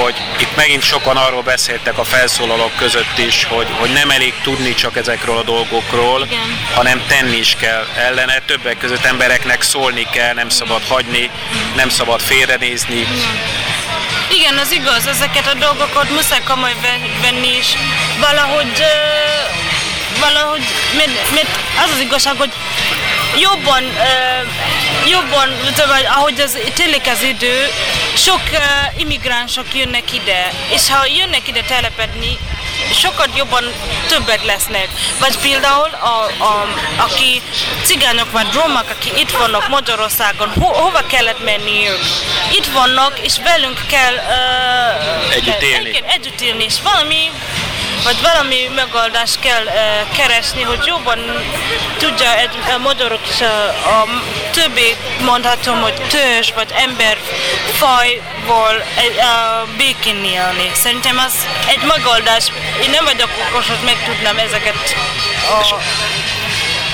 hogy itt megint sokan arról beszéltek a felszólalók között is, hogy, hogy nem elég tudni csak ezekről a dolgokról, Igen. hanem tenni is kell ellene. Többek között embereknek szólni kell, nem szabad hagyni, nem szabad félrenézni. Igen. Igen, az igaz, ezeket a dolgokat muszáj komoly venni, és valahogy, valahogy, mert, mert az az igazság, hogy jobban, uh, jobban, vagy ahogy az telik az idő, sok uh, immigránsok jönnek ide, és ha jönnek ide telepedni, sokat jobban többet lesznek. Vagy például, a, a, aki cigányok vagy romák, aki itt vannak Magyarországon, ho, hova kellett menniük? Itt vannak, és velünk kell uh, együtt élni. Kell, együtt élni, és valami vagy valami megoldást kell uh, keresni, hogy jobban tudja egy a magyarok is a, a többi mondhatom, hogy törzs vagy emberfajból uh, békén élni. Szerintem az egy megoldás. Én nem vagyok okos, hogy meg tudnám ezeket a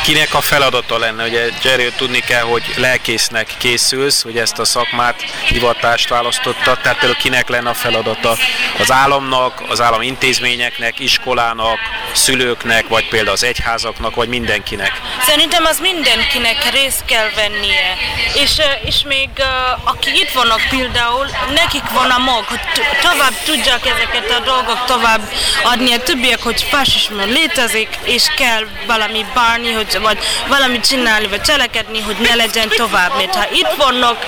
kinek a feladata lenne? Ugye Jerry, tudni kell, hogy lelkésznek készülsz, hogy ezt a szakmát, hivatást választotta, tehát például kinek lenne a feladata? Az államnak, az állam intézményeknek, iskolának, szülőknek, vagy például az egyházaknak, vagy mindenkinek? Szerintem az mindenkinek részt kell vennie. És, és még aki itt vannak például, nekik van a mag, hogy tovább tudják ezeket a dolgok tovább adni a többiek, hogy fasizmus létezik, és kell valami bárni, hogy vagy valamit csinálni, vagy cselekedni, hogy ne legyen tovább. Mert ha itt vannak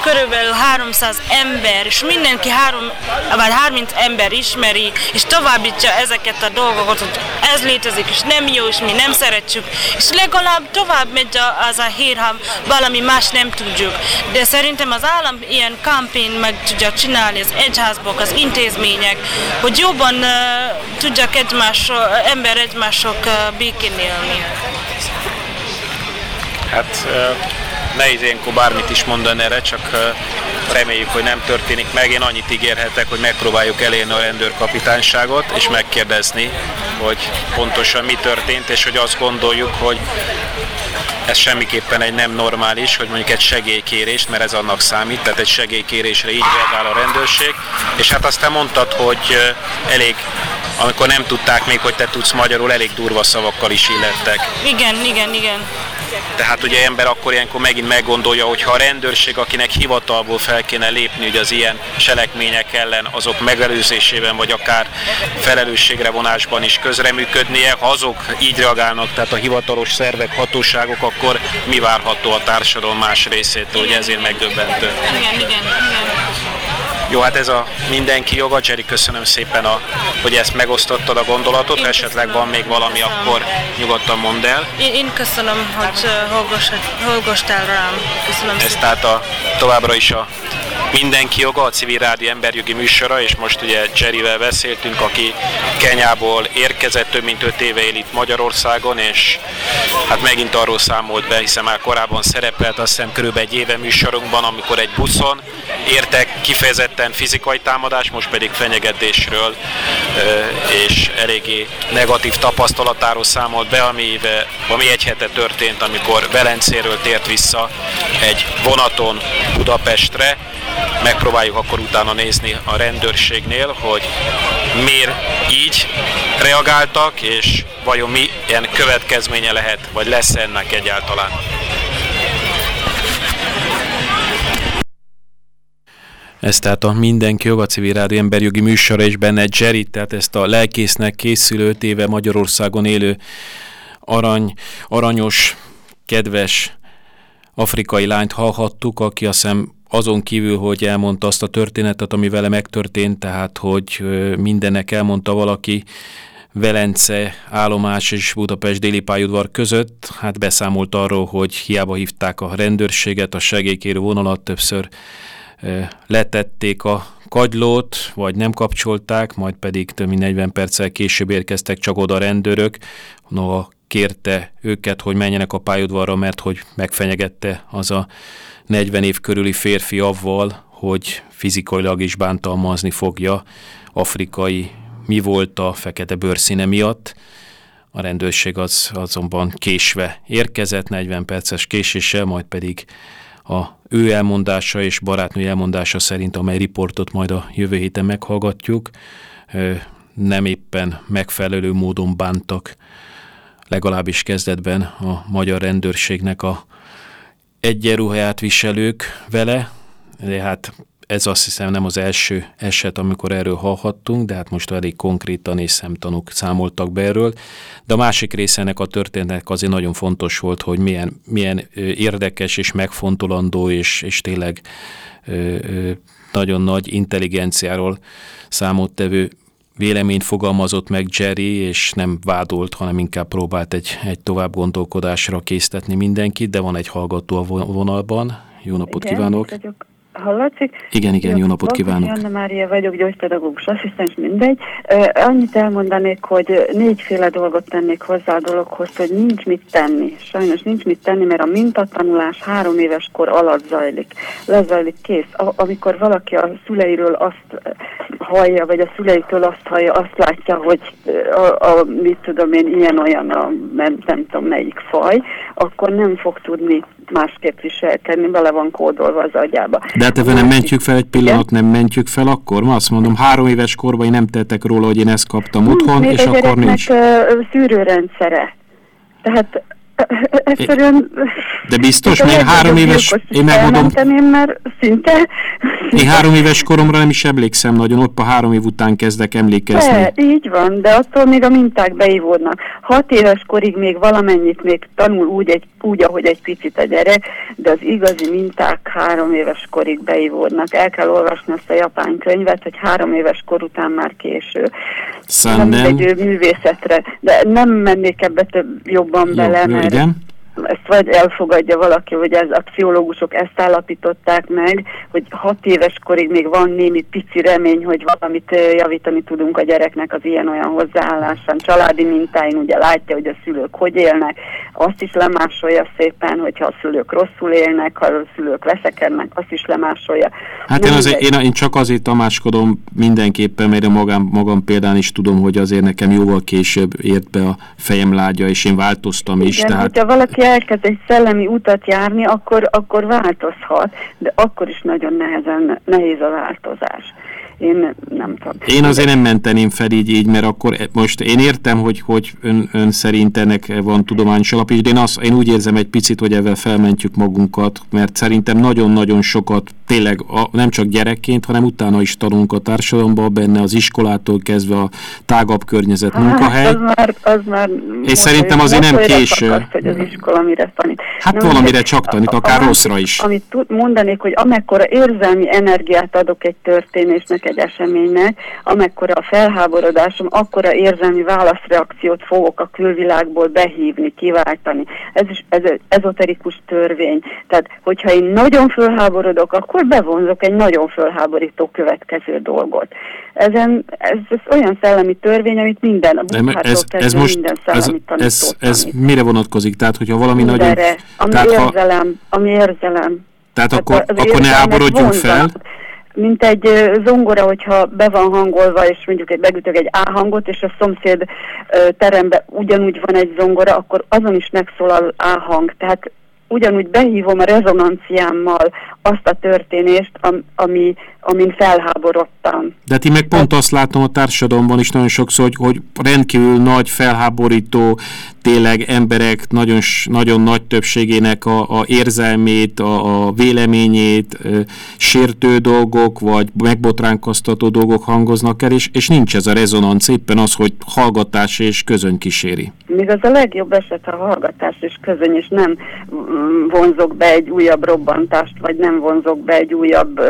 körülbelül 300 ember, és mindenki három, vagy 30 ember ismeri, és továbbítja ezeket a dolgokat, hogy ez létezik, és nem jó, és mi nem szeretjük, és legalább tovább megy az a hír, ha valami más nem tudjuk. De szerintem az állam ilyen kampány meg tudja csinálni, az egyházbok, az intézmények, hogy jobban uh, tudjak egymás, ember egymások uh, békén élni. Hát nehéz ilyenkor bármit is mondani erre, csak reméljük, hogy nem történik meg. Én annyit ígérhetek, hogy megpróbáljuk elérni a rendőrkapitányságot, és megkérdezni, hogy pontosan mi történt, és hogy azt gondoljuk, hogy ez semmiképpen egy nem normális, hogy mondjuk egy segélykérés, mert ez annak számít, tehát egy segélykérésre így reagál a rendőrség, és hát aztán mondtad, hogy elég amikor nem tudták még, hogy te tudsz magyarul, elég durva szavakkal is illettek. Igen, igen, igen. Tehát ugye ember akkor ilyenkor megint meggondolja, hogy ha a rendőrség, akinek hivatalból fel kéne lépni hogy az ilyen cselekmények ellen, azok megelőzésében vagy akár felelősségre vonásban is közreműködnie, ha azok így reagálnak, tehát a hivatalos szervek, hatóságok, akkor mi várható a társadalom más részétől, hogy ezért megdöbbentő. Igen, igen, igen. Jó, hát ez a mindenki joga. Jerry, köszönöm szépen, a, hogy ezt megosztottad a gondolatot. Én Esetleg köszönöm. van még valami, akkor nyugodtan mondd el. Én, én köszönöm, hogy hallgostál rám. Köszönöm ez szépen. tehát a, továbbra is a Mindenki joga, a civil rádió emberjogi műsora, és most ugye Jerryvel beszéltünk, aki Kenyából érkezett, több mint öt éve él itt Magyarországon, és hát megint arról számolt be, hiszen már korábban szerepelt, azt hiszem körülbelül egy éve műsorunkban, amikor egy buszon értek kifejezetten fizikai támadás, most pedig fenyegetésről és eléggé negatív tapasztalatáról számolt be, ami, ami egy hete történt, amikor Velencéről tért vissza egy vonaton Budapestre, megpróbáljuk akkor utána nézni a rendőrségnél, hogy miért így reagáltak, és vajon milyen következménye lehet, vagy lesz ennek egyáltalán. Ez tehát a Mindenki Joga Civil Rádió emberjogi műsora, és benne Jerry, tehát ezt a lelkésznek készülő éve Magyarországon élő arany, aranyos, kedves afrikai lányt hallhattuk, aki azt hiszem azon kívül, hogy elmondta azt a történetet, ami vele megtörtént, tehát hogy mindennek elmondta valaki, Velence állomás és Budapest déli pályaudvar között, hát beszámolt arról, hogy hiába hívták a rendőrséget, a segélykérő vonalat, többször letették a kagylót, vagy nem kapcsolták, majd pedig több mint 40 perccel később érkeztek csak oda a rendőrök, noha kérte őket, hogy menjenek a pályaudvarra, mert hogy megfenyegette az a 40 év körüli férfi avval, hogy fizikailag is bántalmazni fogja afrikai mi volt a fekete bőrszíne miatt. A rendőrség az azonban késve érkezett, 40 perces késéssel, majd pedig a ő elmondása és barátnő elmondása szerint, amely riportot majd a jövő héten meghallgatjuk, nem éppen megfelelő módon bántak, legalábbis kezdetben a magyar rendőrségnek a egyenruháját viselők vele, de hát ez azt hiszem nem az első eset, amikor erről hallhattunk, de hát most elég konkrétan és szemtanúk számoltak be erről. De a másik része ennek a történetnek azért nagyon fontos volt, hogy milyen, milyen érdekes és megfontolandó és, és tényleg ö, ö, nagyon nagy intelligenciáról számottevő véleményt fogalmazott meg Jerry, és nem vádolt, hanem inkább próbált egy, egy tovább gondolkodásra késztetni mindenkit, de van egy hallgató a vonalban. Jó napot Igen, kívánok! Vagyok. Hallatszik? Igen, igen, jó, napot kívánok. Anna Mária vagyok, gyógypedagógus asszisztens, mindegy. Annyit elmondanék, hogy négyféle dolgot tennék hozzá a dologhoz, hogy nincs mit tenni. Sajnos nincs mit tenni, mert a mintatanulás három éves kor alatt zajlik. Lezajlik kész. A, amikor valaki a szüleiről azt hallja, vagy a szüleitől azt hallja, azt látja, hogy a, a mit tudom én, ilyen-olyan, a, nem, nem tudom melyik faj, akkor nem fog tudni másképp viselkedni, bele van kódolva az agyába. De hát ebben nem mentjük fel egy pillanat, nem mentjük fel akkor? Ma azt mondom, három éves korban én nem tettek róla, hogy én ezt kaptam hm, otthon, és akkor nincs. szűrőrendszere. Tehát egyszerűen... De biztos, mert három éves, én megmondom... Mert szinte... Én három éves koromra nem is emlékszem nagyon, ott a három év után kezdek emlékezni. De, így van, de attól még a minták beívódnak. Hat éves korig még valamennyit még tanul úgy, egy, úgy, ahogy egy picit a gyerek, de az igazi minták három éves korig beívódnak. El kell olvasni azt a japán könyvet, hogy három éves kor után már késő. Szóval nem művészetre, de nem mennék ebbe több jobban jó, bele, mert igen. Ezt vagy elfogadja valaki, hogy ez, a pszichológusok ezt állapították meg, hogy hat éves korig még van némi pici remény, hogy valamit javítani tudunk a gyereknek az ilyen-olyan hozzáállásán. Családi mintáin ugye látja, hogy a szülők hogy élnek, azt is lemásolja szépen, hogyha a szülők rosszul élnek, ha a szülők veszekednek, azt is lemásolja. Hát én, azért, én, én csak azért tamáskodom mindenképpen, mert magam, magam példán is tudom, hogy azért nekem jóval később ért be a fejem lágya, és én változtam is. Igen, tehát... hogyha valaki elkezd egy szellemi utat járni, akkor, akkor változhat, de akkor is nagyon nehezen, nehéz a változás. Én nem tudom. Én azért nem menteném fel így, így mert akkor e- most én értem, hogy, hogy ön, ön szerint ennek van tudományos alap, és én, azt, én úgy érzem egy picit, hogy ezzel felmentjük magunkat, mert szerintem nagyon-nagyon sokat tényleg a, nem csak gyerekként, hanem utána is tanulunk a társadalomban, benne az iskolától kezdve a tágabb környezet, Hát, munkahely. az már, az már És szerintem azért nem késő. fakaszt, hogy az iskola mire tanít. Hát Na, valamire csak tanít, akár A- rosszra is. Amit mondanék, hogy amekkora érzelmi energiát adok egy történésnek, egy eseménynek, amekkora a felháborodásom, akkora érzelmi válaszreakciót fogok a külvilágból behívni, kiváltani. Ez is ez egy ezoterikus törvény. Tehát, hogyha én nagyon fölháborodok, akkor bevonzok egy nagyon fölháborító következő dolgot. Ezen, ez, ez olyan szellemi törvény, amit minden, a Nem, ez, ez most, minden ez, szellemi ez, ez tanít. mire vonatkozik? Tehát, hogyha valami nagyon... Mindenre, ami Tehát, ha, érzelem, ami érzelem. tehát Hát akkor, az akkor ne háborodjunk fel. Mint egy zongora, hogyha be van hangolva, és mondjuk egy, megütök egy A hangot, és a szomszéd ö, teremben ugyanúgy van egy zongora, akkor azon is megszólal A hang. Tehát ugyanúgy behívom a rezonanciámmal azt a történést, am, ami, amin felháborodtam. De ti meg pont azt látom a társadalomban is nagyon sokszor, hogy, hogy rendkívül nagy, felháborító, tényleg emberek nagyon, nagyon nagy többségének a, a érzelmét, a, a véleményét, ö, sértő dolgok, vagy megbotránkoztató dolgok hangoznak el, és, és nincs ez a rezonanc, éppen az, hogy hallgatás és közön kíséri. Még az a legjobb eset a hallgatás és közöny, és nem mm, vonzok be egy újabb robbantást, vagy nem vonzok be egy újabb,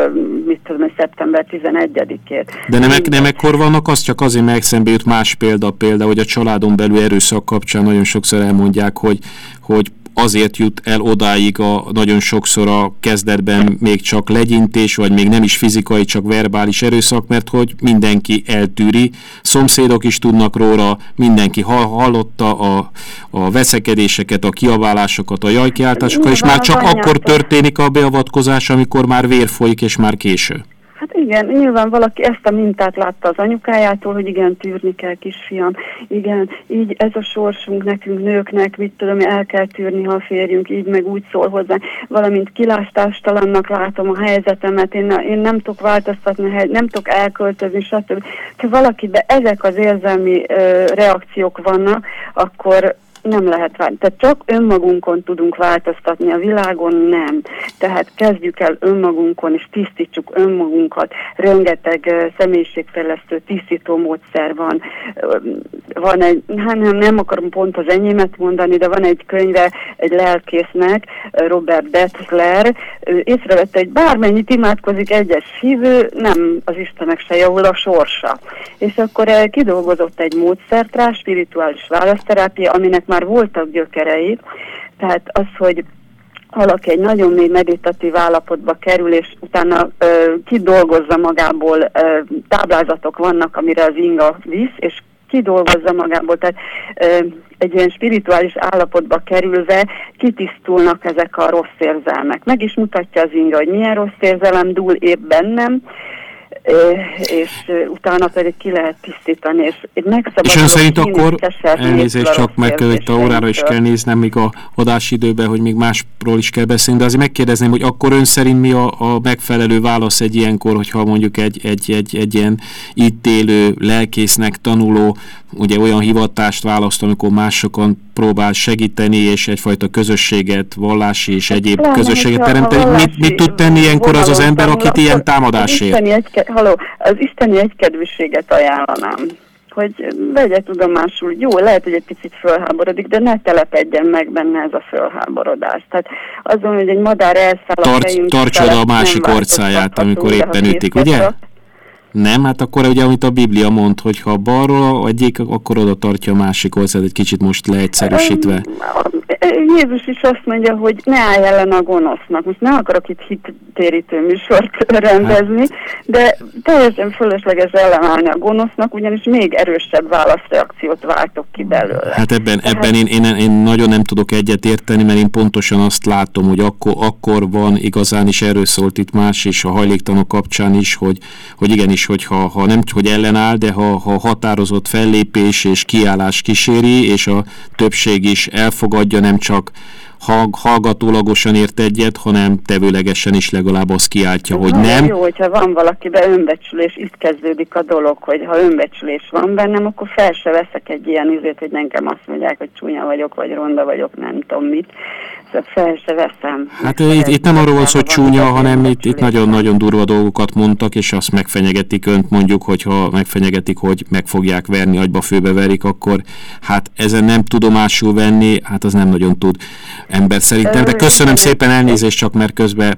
mit tudom, én, szeptember 11-ét. De nem, nem ekkor vannak, az csak azért meg eszembe jut más példa, példa, hogy a családon belül erőszak kapcsán nagyon sokszor elmondják, hogy, hogy azért jut el odáig a, nagyon sokszor a kezdetben még csak legyintés, vagy még nem is fizikai, csak verbális erőszak, mert hogy mindenki eltűri, szomszédok is tudnak róla, mindenki hall, hallotta a, a veszekedéseket, a kiabálásokat, a jajkiáltásokat, és már csak akkor történik a beavatkozás, amikor már vér folyik, és már késő. Hát igen, nyilván valaki ezt a mintát látta az anyukájától, hogy igen, tűrni kell kisfiam, igen, így ez a sorsunk nekünk nőknek, mit tudom, el kell tűrni, ha a férjünk így meg úgy szól hozzá, valamint kilástástalannak látom a helyzetemet, én, én nem tudok változtatni, nem tudok elköltözni, stb. Ha valakiben ezek az érzelmi ö, reakciók vannak, akkor nem lehet válni. Tehát csak önmagunkon tudunk változtatni, a világon nem. Tehát kezdjük el önmagunkon, és tisztítsuk önmagunkat. Rengeteg személyiségfejlesztő tisztító módszer van. Van egy, hát nem, nem akarom pont az enyémet mondani, de van egy könyve egy lelkésznek, Robert Betzler, ő észrevette, hogy bármennyit imádkozik egyes hívő, nem az Istenek se javul a sorsa. És akkor kidolgozott egy módszert rá, spirituális választerápia, aminek már voltak gyökerei, tehát az, hogy valaki egy nagyon mély meditatív állapotba kerül, és utána ö, kidolgozza magából, ö, táblázatok vannak, amire az inga visz, és kidolgozza magából, tehát ö, egy ilyen spirituális állapotba kerülve kitisztulnak ezek a rossz érzelmek. Meg is mutatja az inga, hogy milyen rossz érzelem dúl épp bennem, és utána pedig ki lehet tisztítani, és egy megszabaduló És ön szerint akkor, elnézést csak itt a órára is kell néznem, még a adásidőben, hogy még másról is kell beszélni, de azért megkérdezném, hogy akkor ön szerint mi a, a megfelelő válasz egy ilyenkor, hogyha mondjuk egy, egy, egy, egy ilyen itt élő, lelkésznek tanuló, ugye olyan hivatást választ, amikor másokon próbál segíteni, és egyfajta közösséget, vallási és egyéb Pláne, közösséget a teremteni. Mit, mit tud tenni ilyenkor az az ember, akit ilyen akkor támadás az isteni, egyke, haló, az isteni egykedvűséget ajánlanám hogy vegye tudomásul, jó, lehet, hogy egy picit fölháborodik, de ne telepedjen meg benne ez a fölháborodás. Tehát azon, hogy egy madár elszáll a Tarts, fejünk tartsa oda a másik orcáját, amikor éppen ütik, ugye? Nem, hát akkor ugye, amit a Biblia mond, hogy ha balról egyik, akkor oda tartja a másik oldalt, egy kicsit most leegyszerűsítve. Jézus is azt mondja, hogy ne állj ellen a gonosznak. Most nem akarok itt hittérítő műsort rendezni, de teljesen fölösleges ellenállni a gonosznak, ugyanis még erősebb válaszreakciót váltok ki belőle. Hát ebben, ebben én, én, én nagyon nem tudok egyet érteni, mert én pontosan azt látom, hogy akkor, akkor van igazán is erről szólt itt más is a hajléktanok kapcsán is, hogy, hogy igenis, hogy ha, ha nem hogy ellenáll, de ha, ha határozott fellépés és kiállás kíséri, és a többség is elfogadja, nem Nemczok csak hallgatólagosan ért egyet, hanem tevőlegesen is legalább azt kiáltja, hogy nem. Jó, hogyha van valakiben önbecsülés, itt kezdődik a dolog, hogy ha önbecsülés van bennem, akkor fel se veszek egy ilyen üzét, hogy nekem azt mondják, hogy csúnya vagyok, vagy ronda vagyok, nem tudom mit fel se veszem. Hát itt, itt nem arról van szó, hogy csúnya, hanem itt, itt nagyon-nagyon durva dolgokat mondtak, és azt megfenyegetik önt mondjuk, hogyha megfenyegetik, hogy meg fogják verni, agyba főbe verik, akkor hát ezen nem tudomásul venni, hát az nem nagyon tud ember szerintem. De köszönöm szépen elnézést, csak mert közben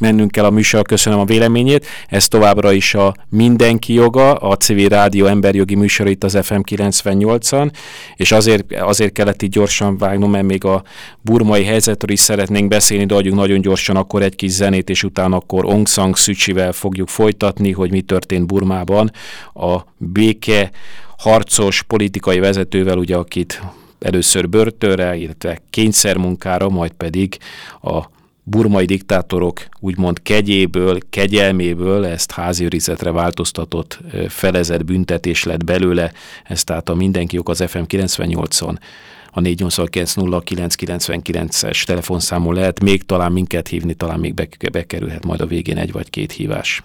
mennünk kell a műsor, köszönöm a véleményét. Ez továbbra is a Mindenki Joga, a civil rádió emberjogi műsor itt az FM 98-an, és azért, azért kellett itt gyorsan vágnom, mert még a burmai helyzetről is szeretnénk beszélni, de adjunk nagyon gyorsan akkor egy kis zenét, és utána akkor Aung San Suu fogjuk folytatni, hogy mi történt Burmában a béke harcos politikai vezetővel, ugye akit először börtönre, illetve kényszermunkára, majd pedig a burmai diktátorok úgymond kegyéből, kegyelméből ezt háziőrizetre változtatott felezett büntetés lett belőle, ez tehát a mindenki jog az FM 98-on a 489 es telefonszámon lehet még talán minket hívni, talán még bekerülhet majd a végén egy vagy két hívás.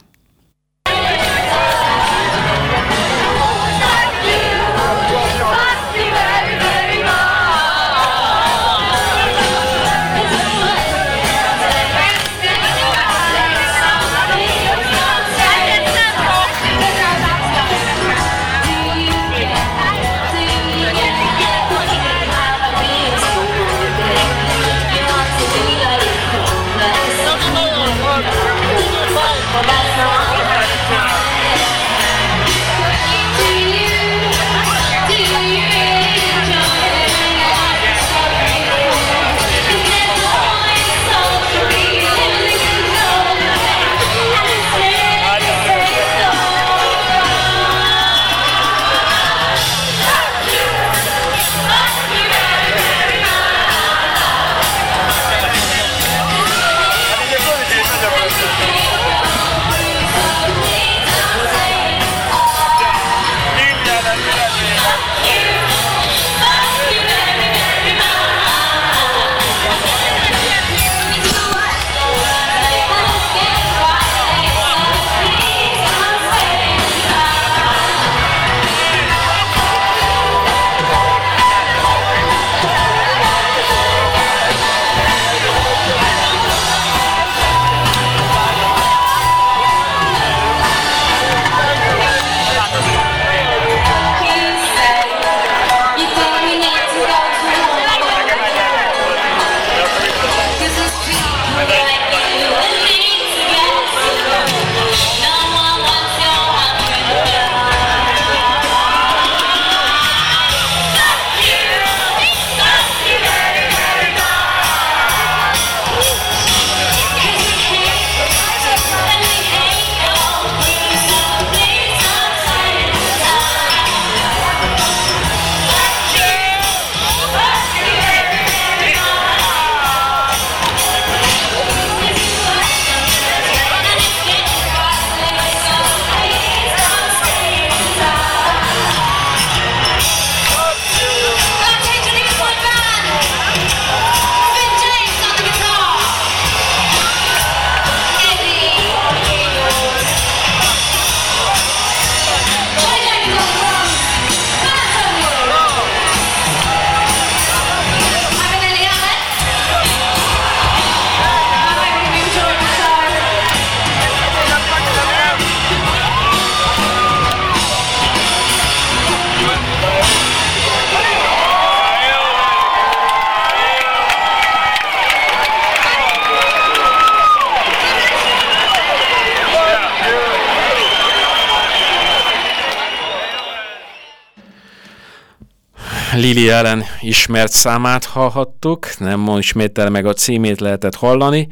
Lili ellen ismert számát hallhattuk, nem ismétel meg a címét lehetett hallani,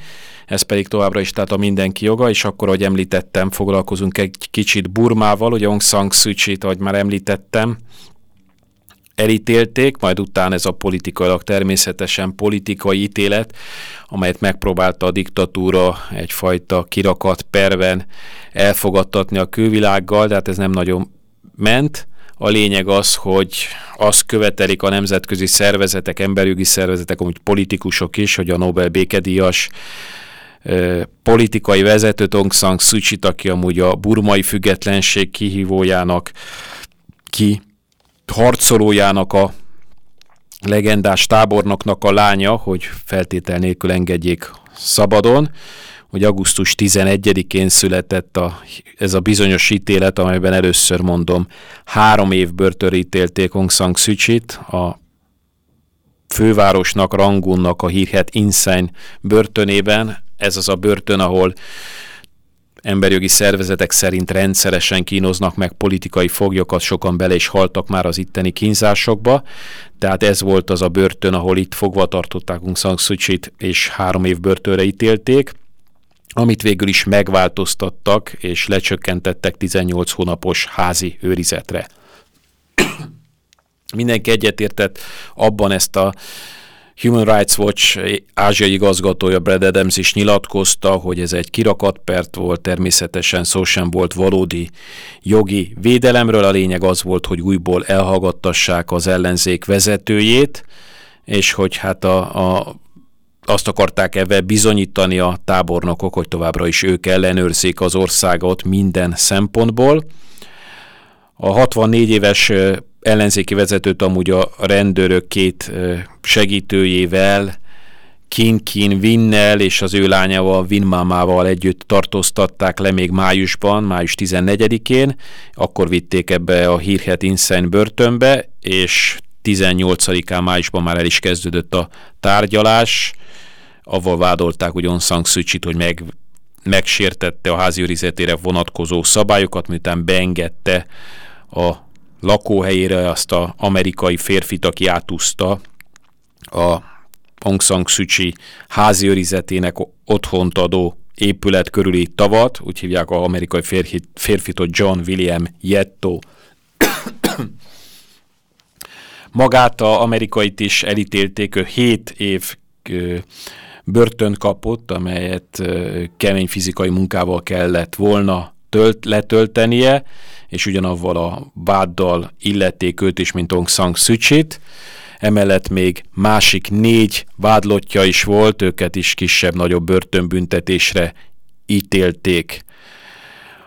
ez pedig továbbra is tehát a mindenki joga, és akkor, ahogy említettem, foglalkozunk egy kicsit Burmával, ugye Aung San Suu Kyi-t, ahogy már említettem, elítélték, majd utána ez a politikailag természetesen politikai ítélet, amelyet megpróbálta a diktatúra egyfajta kirakat perven elfogadtatni a külvilággal, de hát ez nem nagyon ment, A lényeg az, hogy azt követelik a nemzetközi szervezetek, emberjogi szervezetek, amúgy politikusok is, hogy a Nobel békedíjas politikai vezető Aung San Suu Kyi, aki amúgy a burmai függetlenség kihívójának, ki harcolójának a legendás tábornoknak a lánya, hogy feltétel nélkül engedjék szabadon, hogy augusztus 11-én született a, ez a bizonyos ítélet, amelyben először mondom, három év börtönre ítélték Aung San a fővárosnak, Rangunnak a hírhet Insane börtönében. Ez az a börtön, ahol emberjogi szervezetek szerint rendszeresen kínoznak meg politikai foglyokat, sokan bele is haltak már az itteni kínzásokba, tehát ez volt az a börtön, ahol itt fogva tartották Aung San és három év börtönre ítélték amit végül is megváltoztattak és lecsökkentettek 18 hónapos házi őrizetre. Mindenki egyetértett abban ezt a Human Rights Watch ázsiai igazgatója Brad Adams is nyilatkozta, hogy ez egy kirakatpert volt, természetesen szó sem volt valódi jogi védelemről, a lényeg az volt, hogy újból elhallgattassák az ellenzék vezetőjét, és hogy hát a, a azt akarták ebbe bizonyítani a tábornokok, hogy továbbra is ők ellenőrzik az országot minden szempontból. A 64 éves ellenzéki vezetőt amúgy a rendőrök két segítőjével, Kin-Kin Vinnel és az ő lányával, Vinmámával együtt tartóztatták le még májusban, május 14-én, akkor vitték ebbe a hírhet Insane börtönbe, és 18-án májusban már el is kezdődött a tárgyalás, avval vádolták hogy San Suu hogy meg, megsértette a házi őrizetére vonatkozó szabályokat, miután beengedte a lakóhelyére azt az amerikai férfit, aki átúzta a Aung San Suu házi őrizetének otthont adó épület körüli tavat, úgy hívják a amerikai férfit, férfit John William Yetto. Magát a amerikait is elítélték, ő 7 év börtön kapott, amelyet kemény fizikai munkával kellett volna tölt, letöltenie, és ugyanavval a váddal illették őt is, mint Aung San Suu. Emellett még másik négy vádlottja is volt, őket is kisebb-nagyobb börtönbüntetésre ítélték.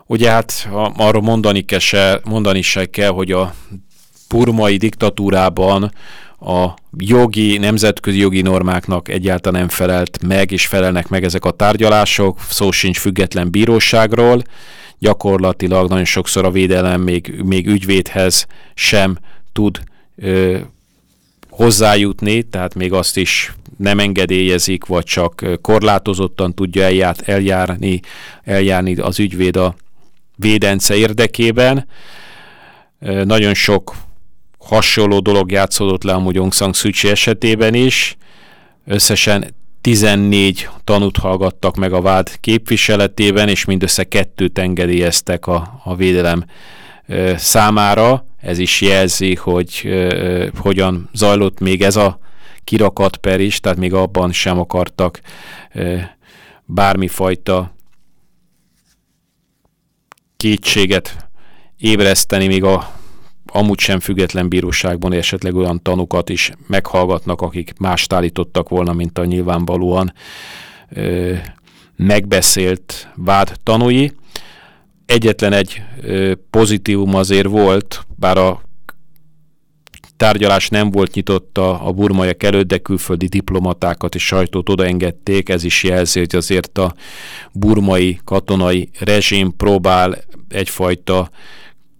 Ugye hát arra mondani, se, mondani se kell, hogy a burmai diktatúrában a jogi, nemzetközi jogi normáknak egyáltalán nem felelt meg, és felelnek meg ezek a tárgyalások, szó sincs független bíróságról, gyakorlatilag nagyon sokszor a védelem még, még ügyvédhez sem tud ö, hozzájutni, tehát még azt is nem engedélyezik, vagy csak korlátozottan tudja elját, eljárni, eljárni az ügyvéd a védence érdekében. Nagyon sok hasonló dolog játszódott le amúgy Aung San Suu Kyi esetében is. Összesen 14 tanút hallgattak meg a vád képviseletében, és mindössze kettőt engedélyeztek a, a védelem számára. Ez is jelzi, hogy hogyan zajlott még ez a kirakat per is, tehát még abban sem akartak bármifajta kétséget ébreszteni, még a amúgy sem független bíróságban esetleg olyan tanukat is meghallgatnak, akik mást állítottak volna, mint a nyilvánvalóan ö, megbeszélt vád tanúi. Egyetlen egy ö, pozitívum azért volt, bár a tárgyalás nem volt nyitott a, a burmaiak előtt, de külföldi diplomatákat és sajtót odaengedték, ez is jelzi, hogy azért a burmai katonai rezsim próbál egyfajta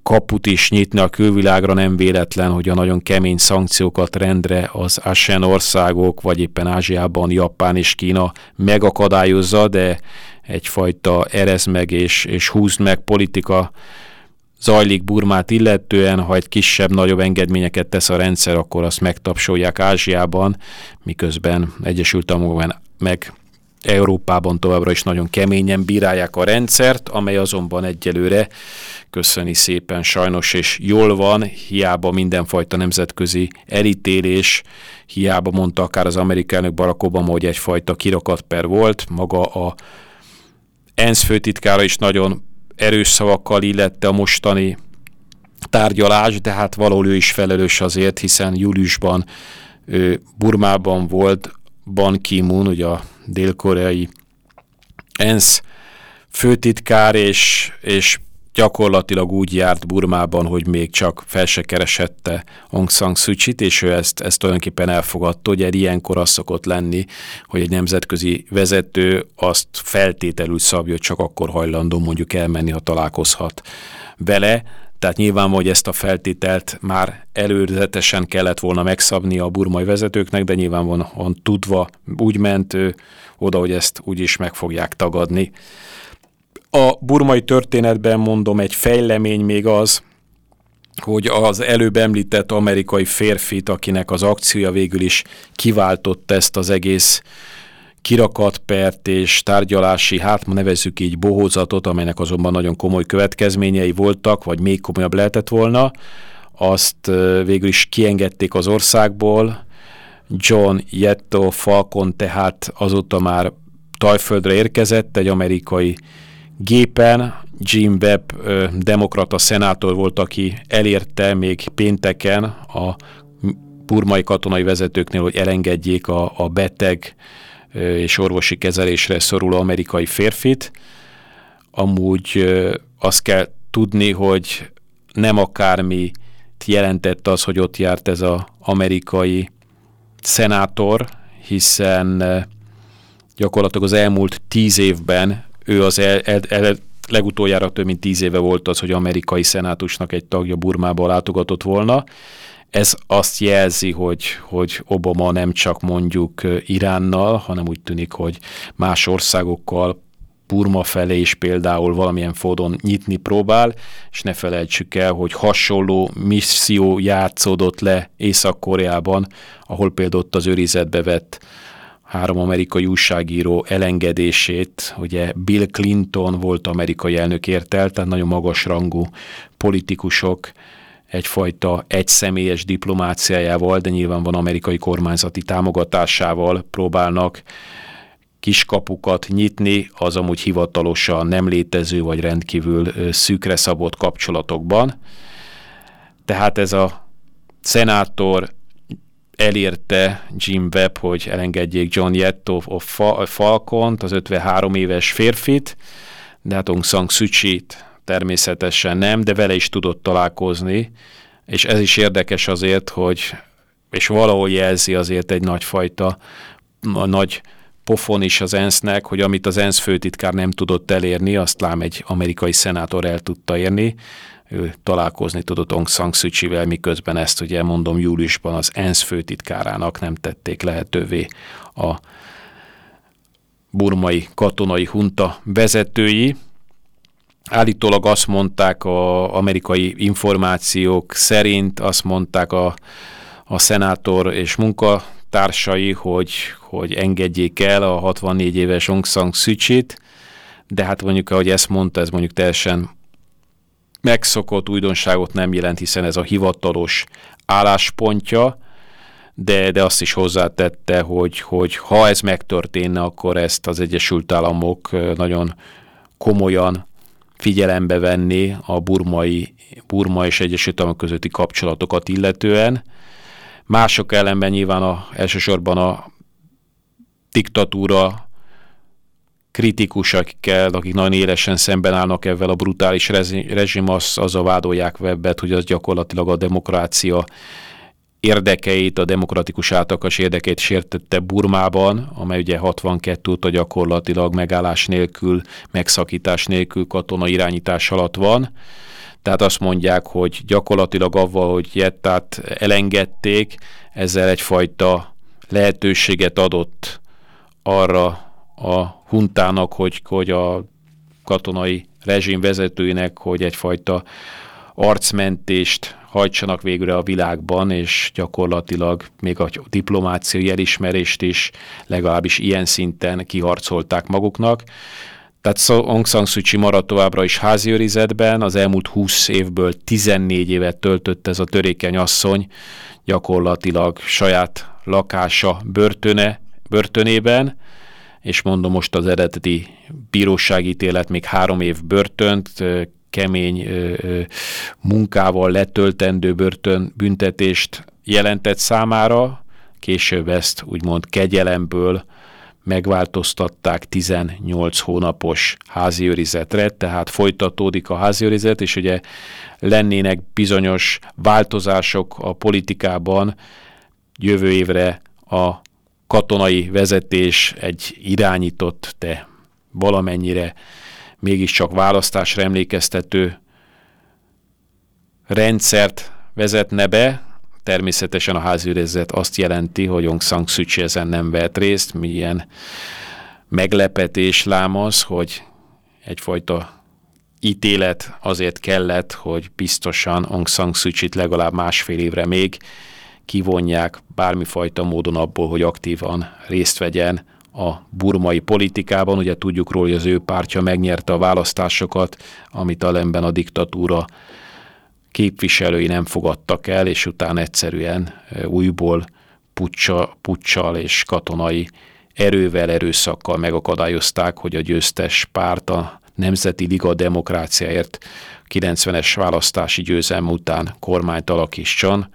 kaput is nyitni a külvilágra, nem véletlen, hogy a nagyon kemény szankciókat rendre az ASEAN országok, vagy éppen Ázsiában Japán és Kína megakadályozza, de egyfajta erez meg és, és húzd meg politika zajlik Burmát illetően, ha egy kisebb-nagyobb engedményeket tesz a rendszer, akkor azt megtapsolják Ázsiában, miközben Egyesült Államokban meg Európában továbbra is nagyon keményen bírálják a rendszert, amely azonban egyelőre köszöni szépen sajnos, és jól van, hiába mindenfajta nemzetközi elítélés, hiába mondta akár az amerikai elnök Barack Obama, hogy egyfajta kirakatper volt, maga a ENSZ főtitkára is nagyon erős szavakkal illette a mostani tárgyalás, de hát valahol ő is felelős azért, hiszen júliusban ő Burmában volt Ban Ki-moon, ugye a dél-koreai ENSZ főtitkár, és, és gyakorlatilag úgy járt Burmában, hogy még csak fel se keresette Aung San Suu Kyi-t, és ő ezt, ezt tulajdonképpen elfogadta. Ugye ilyenkor az szokott lenni, hogy egy nemzetközi vezető azt feltételül szabja, hogy csak akkor hajlandó mondjuk elmenni, ha találkozhat vele, tehát nyilván, hogy ezt a feltételt már előzetesen kellett volna megszabni a burmai vezetőknek, de nyilván van tudva, úgy ment ő oda, hogy ezt úgyis meg fogják tagadni. A burmai történetben mondom, egy fejlemény még az, hogy az előbb említett amerikai férfit, akinek az akciója végül is kiváltott ezt az egész kirakatpert és tárgyalási, hát ma nevezzük így bohózatot, amelynek azonban nagyon komoly következményei voltak, vagy még komolyabb lehetett volna, azt végül is kiengedték az országból. John Yetto Falcon tehát azóta már Tajföldre érkezett, egy amerikai gépen. Jim Webb demokrata szenátor volt, aki elérte még pénteken a burmai katonai vezetőknél, hogy elengedjék a, a beteg és orvosi kezelésre szoruló amerikai férfit. Amúgy azt kell tudni, hogy nem akármi jelentett az, hogy ott járt ez az amerikai szenátor, hiszen gyakorlatilag az elmúlt tíz évben ő az el, el, el, legutoljára több mint tíz éve volt az, hogy amerikai szenátusnak egy tagja Burmába látogatott volna, ez azt jelzi, hogy, hogy Obama nem csak mondjuk Iránnal, hanem úgy tűnik, hogy más országokkal, Burma felé is például valamilyen fódon nyitni próbál, és ne felejtsük el, hogy hasonló misszió játszódott le Észak-Koreában, ahol például ott az őrizetbe vett három amerikai újságíró elengedését, ugye Bill Clinton volt amerikai elnök értel, tehát nagyon magas rangú politikusok egyfajta egyszemélyes diplomáciájával, de nyilván van amerikai kormányzati támogatásával próbálnak kiskapukat nyitni az amúgy hivatalosan nem létező vagy rendkívül szűkre szabott kapcsolatokban. Tehát ez a szenátor elérte Jim Webb, hogy elengedjék John Yetto a Falcont, az 53 éves férfit, de hát Aung San Suu természetesen nem, de vele is tudott találkozni, és ez is érdekes azért, hogy, és valahol jelzi azért egy nagyfajta, a nagy pofon is az ENSZ-nek, hogy amit az ENSZ főtitkár nem tudott elérni, azt lám egy amerikai szenátor el tudta érni, ő találkozni tudott Aung San Suu miközben ezt ugye mondom júliusban az ENSZ főtitkárának nem tették lehetővé a burmai katonai hunta vezetői, Állítólag azt mondták az amerikai információk szerint, azt mondták a, a szenátor és munkatársai, hogy, hogy engedjék el a 64 éves Aung San Suu de hát mondjuk, ahogy ezt mondta, ez mondjuk teljesen megszokott újdonságot nem jelent, hiszen ez a hivatalos álláspontja, de, de azt is hozzátette, hogy, hogy ha ez megtörténne, akkor ezt az Egyesült Államok nagyon komolyan figyelembe venni a burmai, Burma és Egyesült Államok közötti kapcsolatokat illetően. Mások ellenben nyilván a, elsősorban a diktatúra kritikusakkel, akik nagyon élesen szemben állnak ebben a brutális rezsim, az, az a vádolják webbet, hogy az gyakorlatilag a demokrácia érdekeit, a demokratikus átakas érdekeit sértette Burmában, amely ugye 62 óta gyakorlatilag megállás nélkül, megszakítás nélkül katona irányítás alatt van. Tehát azt mondják, hogy gyakorlatilag avval, hogy Jettát elengedték, ezzel egyfajta lehetőséget adott arra a huntának, hogy, hogy a katonai rezsim vezetőinek, hogy egyfajta arcmentést hajtsanak végre a világban, és gyakorlatilag még a diplomáciai elismerést is legalábbis ilyen szinten kiharcolták maguknak. Tehát Aung San Suu Kyi maradt továbbra is háziőrizetben, az elmúlt 20 évből 14 évet töltött ez a törékeny asszony, gyakorlatilag saját lakása börtöne, börtönében, és mondom most az eredeti bíróságítélet még három év börtönt, kemény munkával letöltendő börtönbüntetést jelentett számára, később ezt úgymond kegyelemből megváltoztatták 18 hónapos háziőrizetre, tehát folytatódik a háziőrizet, és ugye lennének bizonyos változások a politikában. Jövő évre a katonai vezetés egy irányított, de valamennyire mégiscsak választásra emlékeztető rendszert vezetne be, természetesen a háziőrizet azt jelenti, hogy Aung San Suu Kyi ezen nem vett részt, milyen meglepetés lámaz, hogy egyfajta ítélet azért kellett, hogy biztosan Aung San Suu Kyi-t legalább másfél évre még kivonják bármifajta módon abból, hogy aktívan részt vegyen a burmai politikában. Ugye tudjuk róla, hogy az ő pártja megnyerte a választásokat, amit alemben a diktatúra képviselői nem fogadtak el, és utána egyszerűen újból pucsa, puccsal és katonai erővel, erőszakkal megakadályozták, hogy a győztes párt a Nemzeti Liga Demokráciáért 90-es választási győzelm után kormányt alakítson.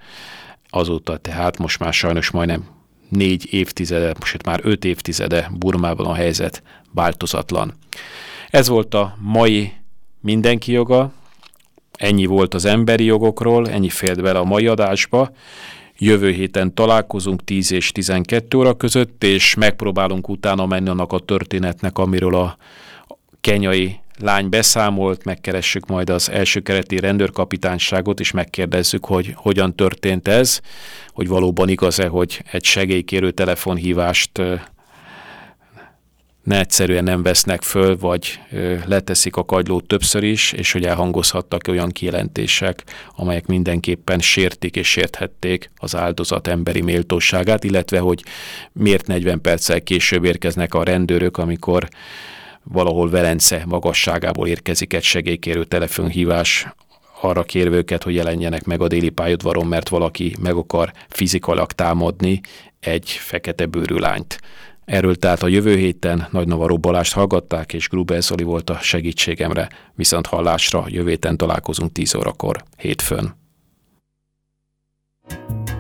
Azóta tehát most már sajnos majdnem négy évtizede, most már öt évtizede Burmában a helyzet változatlan. Ez volt a mai mindenki joga, ennyi volt az emberi jogokról, ennyi félt bele a mai adásba. Jövő héten találkozunk 10 és 12 óra között, és megpróbálunk utána menni annak a történetnek, amiről a kenyai lány beszámolt, megkeressük majd az első kereti rendőrkapitányságot, és megkérdezzük, hogy hogyan történt ez, hogy valóban igaz-e, hogy egy segélykérő telefonhívást ne egyszerűen nem vesznek föl, vagy leteszik a kagylót többször is, és hogy elhangozhattak olyan kijelentések, amelyek mindenképpen sértik és sérthették az áldozat emberi méltóságát, illetve hogy miért 40 perccel később érkeznek a rendőrök, amikor valahol Velence magasságából érkezik egy segélykérő telefonhívás, arra kérve őket, hogy jelenjenek meg a déli pályaudvaron, mert valaki meg akar fizikailag támadni egy fekete bőrű lányt. Erről tehát a jövő héten Nagy Nova robbalást hallgatták, és Gruber Zoli volt a segítségemre. Viszont hallásra jövő héten találkozunk 10 órakor, hétfőn. thank you